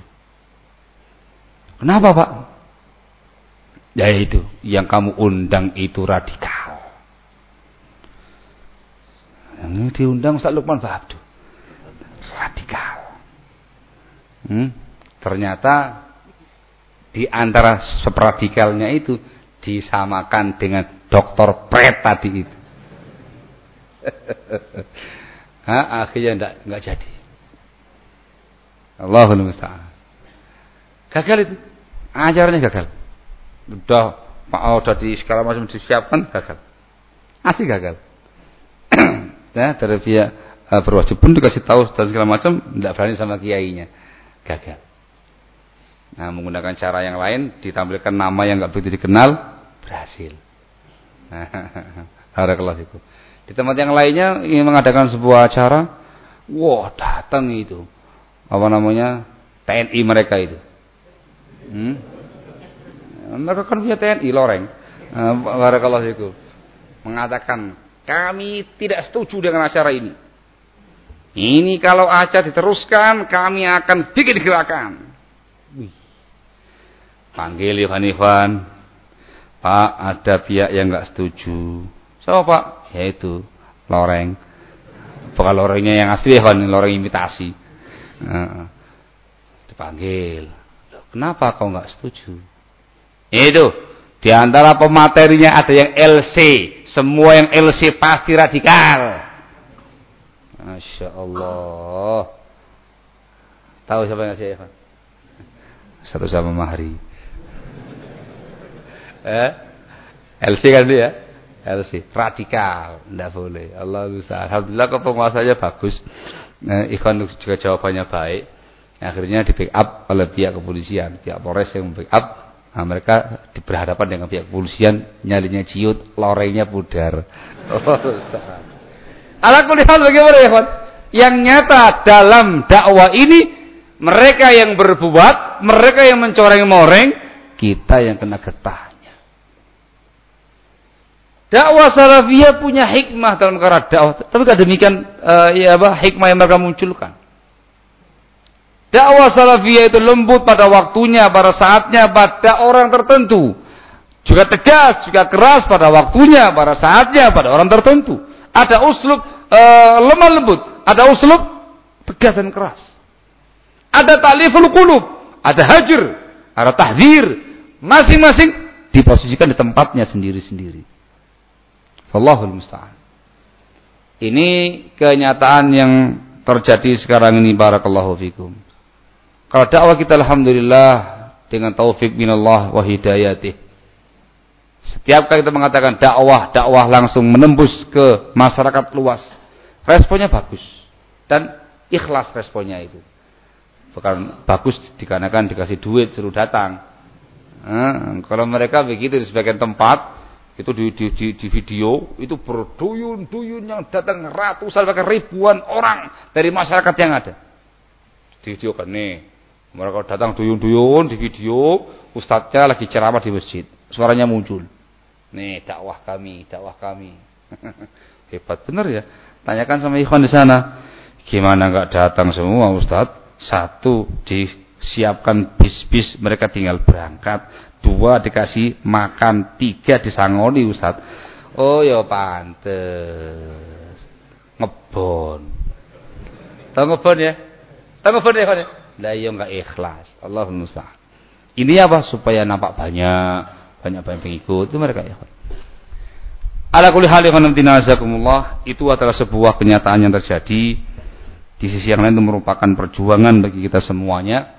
Kenapa Pak? Ya itu, yang kamu undang itu radikal. Yang diundang Ustaz Lukman Babdu. Radikal. Hmm? Ternyata di antara sepradikalnya itu disamakan dengan dokter pret tadi itu. ha, akhirnya enggak, enggak jadi. Allahul musta'an. Gagal itu. Ajarannya gagal. Udah Pak udah di segala macam disiapkan gagal. Asli gagal. ya, dari pihak uh, berwajib pun dikasih tahu dan segala macam tidak berani sama kiainya. Gagal. Nah, menggunakan cara yang lain ditampilkan nama yang nggak begitu dikenal berhasil. Barakallahu itu. Di tempat yang lainnya ingin mengadakan sebuah acara, wah datang itu apa namanya TNI mereka itu Hmm? Mereka kan punya TNI loreng. Uh, Barakallahu itu mengatakan kami tidak setuju dengan acara ini. Ini kalau acara diteruskan kami akan bikin gerakan. Wih. Panggil Ivan Ivan. Pak ada pihak yang nggak setuju. Siapa Pak? Yaitu loreng. Bukan lorengnya yang asli Ivan, loreng imitasi. Uh, dipanggil. Kenapa kau nggak setuju? Itu di antara pematerinya ada yang LC, semua yang LC pasti radikal. Masya Allah. Tahu siapa yang saya? Satu sama Mahri. Eh? LC kan dia? LC radikal, tidak boleh. Allah Alhamdulillah kok penguasanya bagus. Nah, ikhwan juga jawabannya baik. Akhirnya di backup oleh pihak kepolisian, pihak Polres yang backup. Nah, mereka berhadapan dengan pihak kepolisian, nyalinya ciut, lorenya pudar. Oh, Ala kulihal bagaimana ya, Yang nyata dalam dakwah ini mereka yang berbuat, mereka yang mencoreng-moreng, kita yang kena getahnya. Dakwah salafiyah punya hikmah dalam perkara dakwah, tapi tidak demikian uh, ya apa hikmah yang mereka munculkan. Dakwah salafiyah itu lembut pada waktunya, pada saatnya, pada orang tertentu. Juga tegas, juga keras pada waktunya, pada saatnya, pada orang tertentu. Ada uslub uh, lemah lembut, ada uslub tegas dan keras. Ada ta'liful qulub, ada hajar, ada tahdir. Masing-masing diposisikan di tempatnya sendiri-sendiri. Wallahul musta'an. Ini kenyataan yang terjadi sekarang ini barakallahu fikum. Kalau dakwah kita alhamdulillah dengan taufik minallah wa hidayatih. Setiap kali kita mengatakan dakwah, dakwah langsung menembus ke masyarakat luas. Responnya bagus dan ikhlas responnya itu bukan bagus dikarenakan dikasih duit suruh datang. Nah, kalau mereka begitu di sebagian tempat itu di, di, di, di video itu berduyun-duyun yang datang ratusan bahkan ribuan orang dari masyarakat yang ada. Di video kan nih mereka datang duyun-duyun di video ustadznya lagi ceramah di masjid suaranya muncul. Nih dakwah kami, dakwah kami. Hebat benar ya. Tanyakan sama ikhwan di sana. Gimana nggak datang semua ustadz? Satu disiapkan bis-bis mereka tinggal berangkat. Dua dikasih makan. Tiga disangoni Ustaz. Oh ya pantes. Ngebon. Tahu ngebon ya? Tahu ngebon ya kan ya? Lah iya enggak ikhlas. Allah musta'an. Ini apa? Supaya nampak banyak. Banyak-banyak pengikut. Itu mereka ikhlas. Ala kulli hal itu adalah sebuah kenyataan yang terjadi di sisi yang lain itu merupakan perjuangan bagi kita semuanya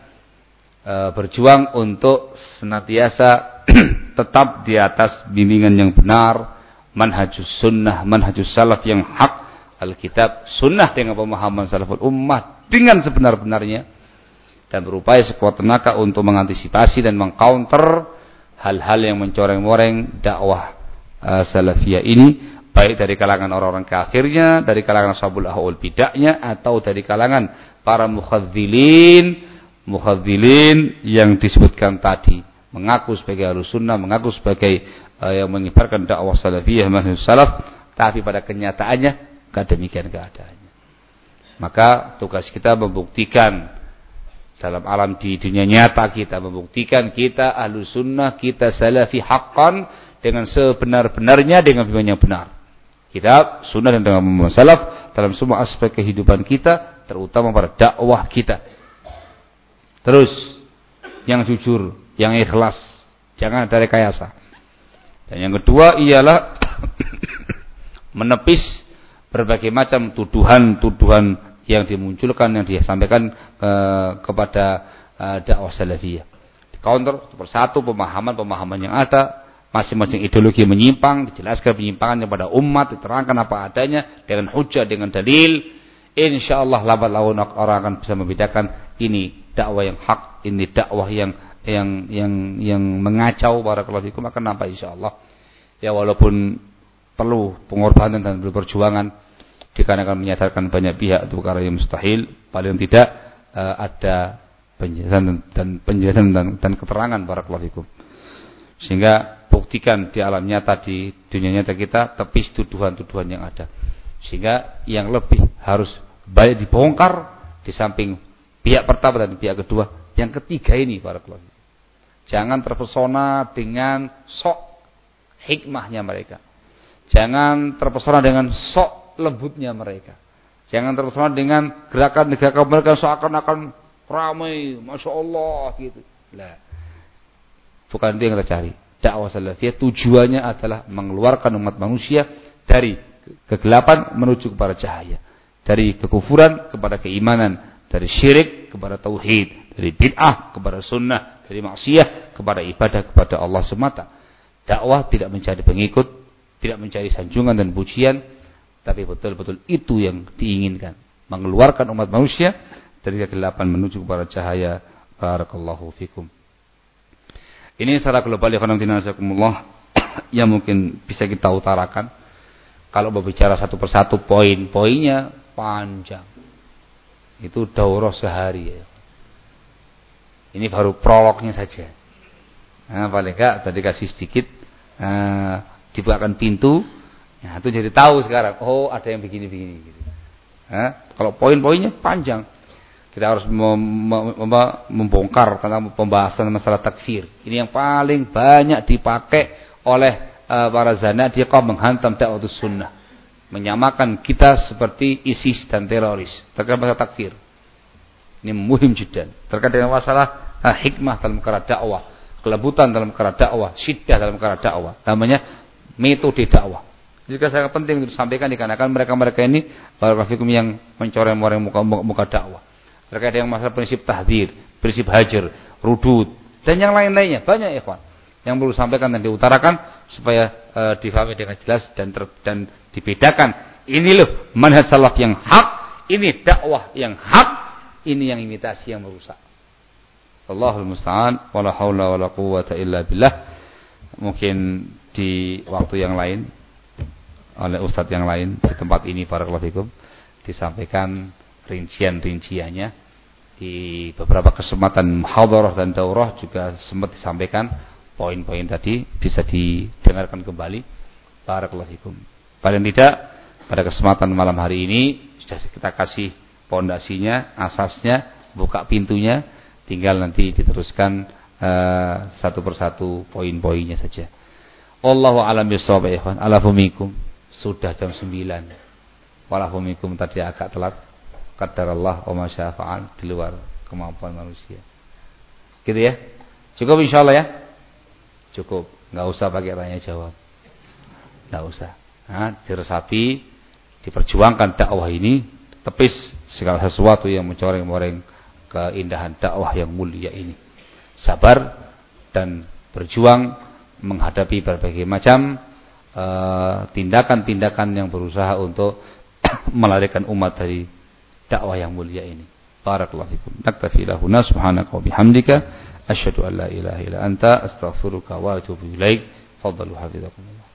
e, berjuang untuk senantiasa tetap di atas bimbingan yang benar manhajus sunnah manhajus salaf yang hak Alkitab sunnah dengan pemahaman salaful ummah dengan sebenar-benarnya dan berupaya sekuat tenaga untuk mengantisipasi dan mengcounter hal-hal yang mencoreng-moreng dakwah uh, salafiyah ini baik dari kalangan orang-orang kafirnya, dari kalangan sahabul ahul bidaknya, atau dari kalangan para mukhadzilin, mukhadzilin yang disebutkan tadi, mengaku sebagai ahlu sunnah, mengaku sebagai uh, yang mengibarkan dakwah salafiyah, manhaj salaf, tapi pada kenyataannya gak demikian keadaannya. Maka tugas kita membuktikan dalam alam di dunia nyata kita membuktikan kita ahlu sunnah, kita salafi haqqan dengan sebenar-benarnya dengan bimbingan yang benar kitab, sunnah dan dengan salaf dalam semua aspek kehidupan kita, terutama pada dakwah kita. Terus yang jujur, yang ikhlas, jangan ada rekayasa. Dan yang kedua ialah menepis berbagai macam tuduhan-tuduhan yang dimunculkan yang disampaikan uh, kepada uh, dakwah salafiyah. Counter persatu pemahaman-pemahaman yang ada masing-masing ideologi menyimpang, dijelaskan penyimpangannya kepada umat, diterangkan apa adanya dengan hujah, dengan dalil. Insya Allah lambat laun orang akan bisa membedakan ini dakwah yang hak, ini dakwah yang yang yang yang mengacau para fikum akan nampak insya Allah. Ya walaupun perlu pengorbanan dan perjuangan dikarenakan menyadarkan banyak pihak itu perkara yang mustahil, paling tidak uh, ada penjelasan dan penjelasan dan, dan keterangan para fikum. Sehingga buktikan di alam nyata di dunia nyata kita tepis tuduhan-tuduhan yang ada sehingga yang lebih harus banyak dibongkar di samping pihak pertama dan pihak kedua. Yang ketiga ini para keluarga jangan terpesona dengan sok hikmahnya mereka. Jangan terpesona dengan sok lembutnya mereka. Jangan terpesona dengan gerakan-gerakan mereka seakan-akan ramai masya Allah gitu. Lah bukan itu yang kita cari. Dakwah salafiyah tujuannya adalah mengeluarkan umat manusia dari kegelapan menuju kepada cahaya, dari kekufuran kepada keimanan, dari syirik kepada tauhid, dari bid'ah kepada sunnah, dari maksiat kepada ibadah kepada Allah semata. Dakwah tidak mencari pengikut, tidak mencari sanjungan dan pujian, tapi betul-betul itu yang diinginkan, mengeluarkan umat manusia dari kegelapan menuju kepada cahaya. Barakallahu fikum. Ini secara global ya yang mungkin bisa kita utarakan. Kalau berbicara satu persatu poin-poinnya panjang. Itu daurah sehari ya. Ini baru prolognya saja. Nah, paling enggak tadi kasih sedikit uh, dibukakan pintu, ya itu jadi tahu sekarang. Oh, ada yang begini-begini. Nah, kalau poin-poinnya panjang. Kita harus mem mem membongkar tentang pembahasan masalah takfir. Ini yang paling banyak dipakai oleh uh, para zanadiqah menghantam dakwah sunnah. Menyamakan kita seperti ISIS dan teroris. Terkait masalah takfir. Ini muhim jidan. Terkait dengan masalah uh, hikmah dalam kerana dakwah. Kelebutan dalam kerana dakwah. Syiddah dalam kerana dakwah. Namanya metode dakwah. Juga sangat penting untuk disampaikan dikarenakan mereka-mereka ini barakallahu yang mencoreng-coreng muka, muka dakwah. Mereka ada yang masalah prinsip tahdir, prinsip hajar, rudud, dan yang lain-lainnya. Banyak ikhwan yang perlu disampaikan dan diutarakan supaya uh, difahami dengan jelas dan ter, dan dibedakan. Ini loh manhaj salaf yang hak, ini dakwah yang hak, ini yang imitasi yang merusak. Allahul musta'an wala haula wala quwwata illa billah. Mungkin di waktu yang lain oleh ustadz yang lain di tempat ini para fikum disampaikan rincian-rinciannya di beberapa kesempatan muhadharah dan daurah juga sempat disampaikan poin-poin tadi bisa didengarkan kembali barakallahu paling tidak pada kesempatan malam hari ini sudah kita kasih pondasinya asasnya buka pintunya tinggal nanti diteruskan uh, satu persatu poin-poinnya saja Wallahu alam bisawab ya ikhwan. Sudah jam 9. Walafumikum tadi agak telat. Allah wa masyafa'al di luar kemampuan manusia. Gitu ya. Cukup insyaallah ya. Cukup. Enggak usah pakai tanya jawab. Enggak usah. Nah, diresapi, diperjuangkan dakwah ini, tepis segala sesuatu yang mencoreng-coreng keindahan dakwah yang mulia ini. Sabar dan berjuang menghadapi berbagai macam eh, tindakan-tindakan uh, yang berusaha untuk melarikan umat dari dakwah yang mulia ini. Barakallahu fikum. Naktafi lahuna subhanaka wa bihamdika أشهد أن لا إله إلا أنت أستغفرك وأتوب إليك. فضل حفظكم الله.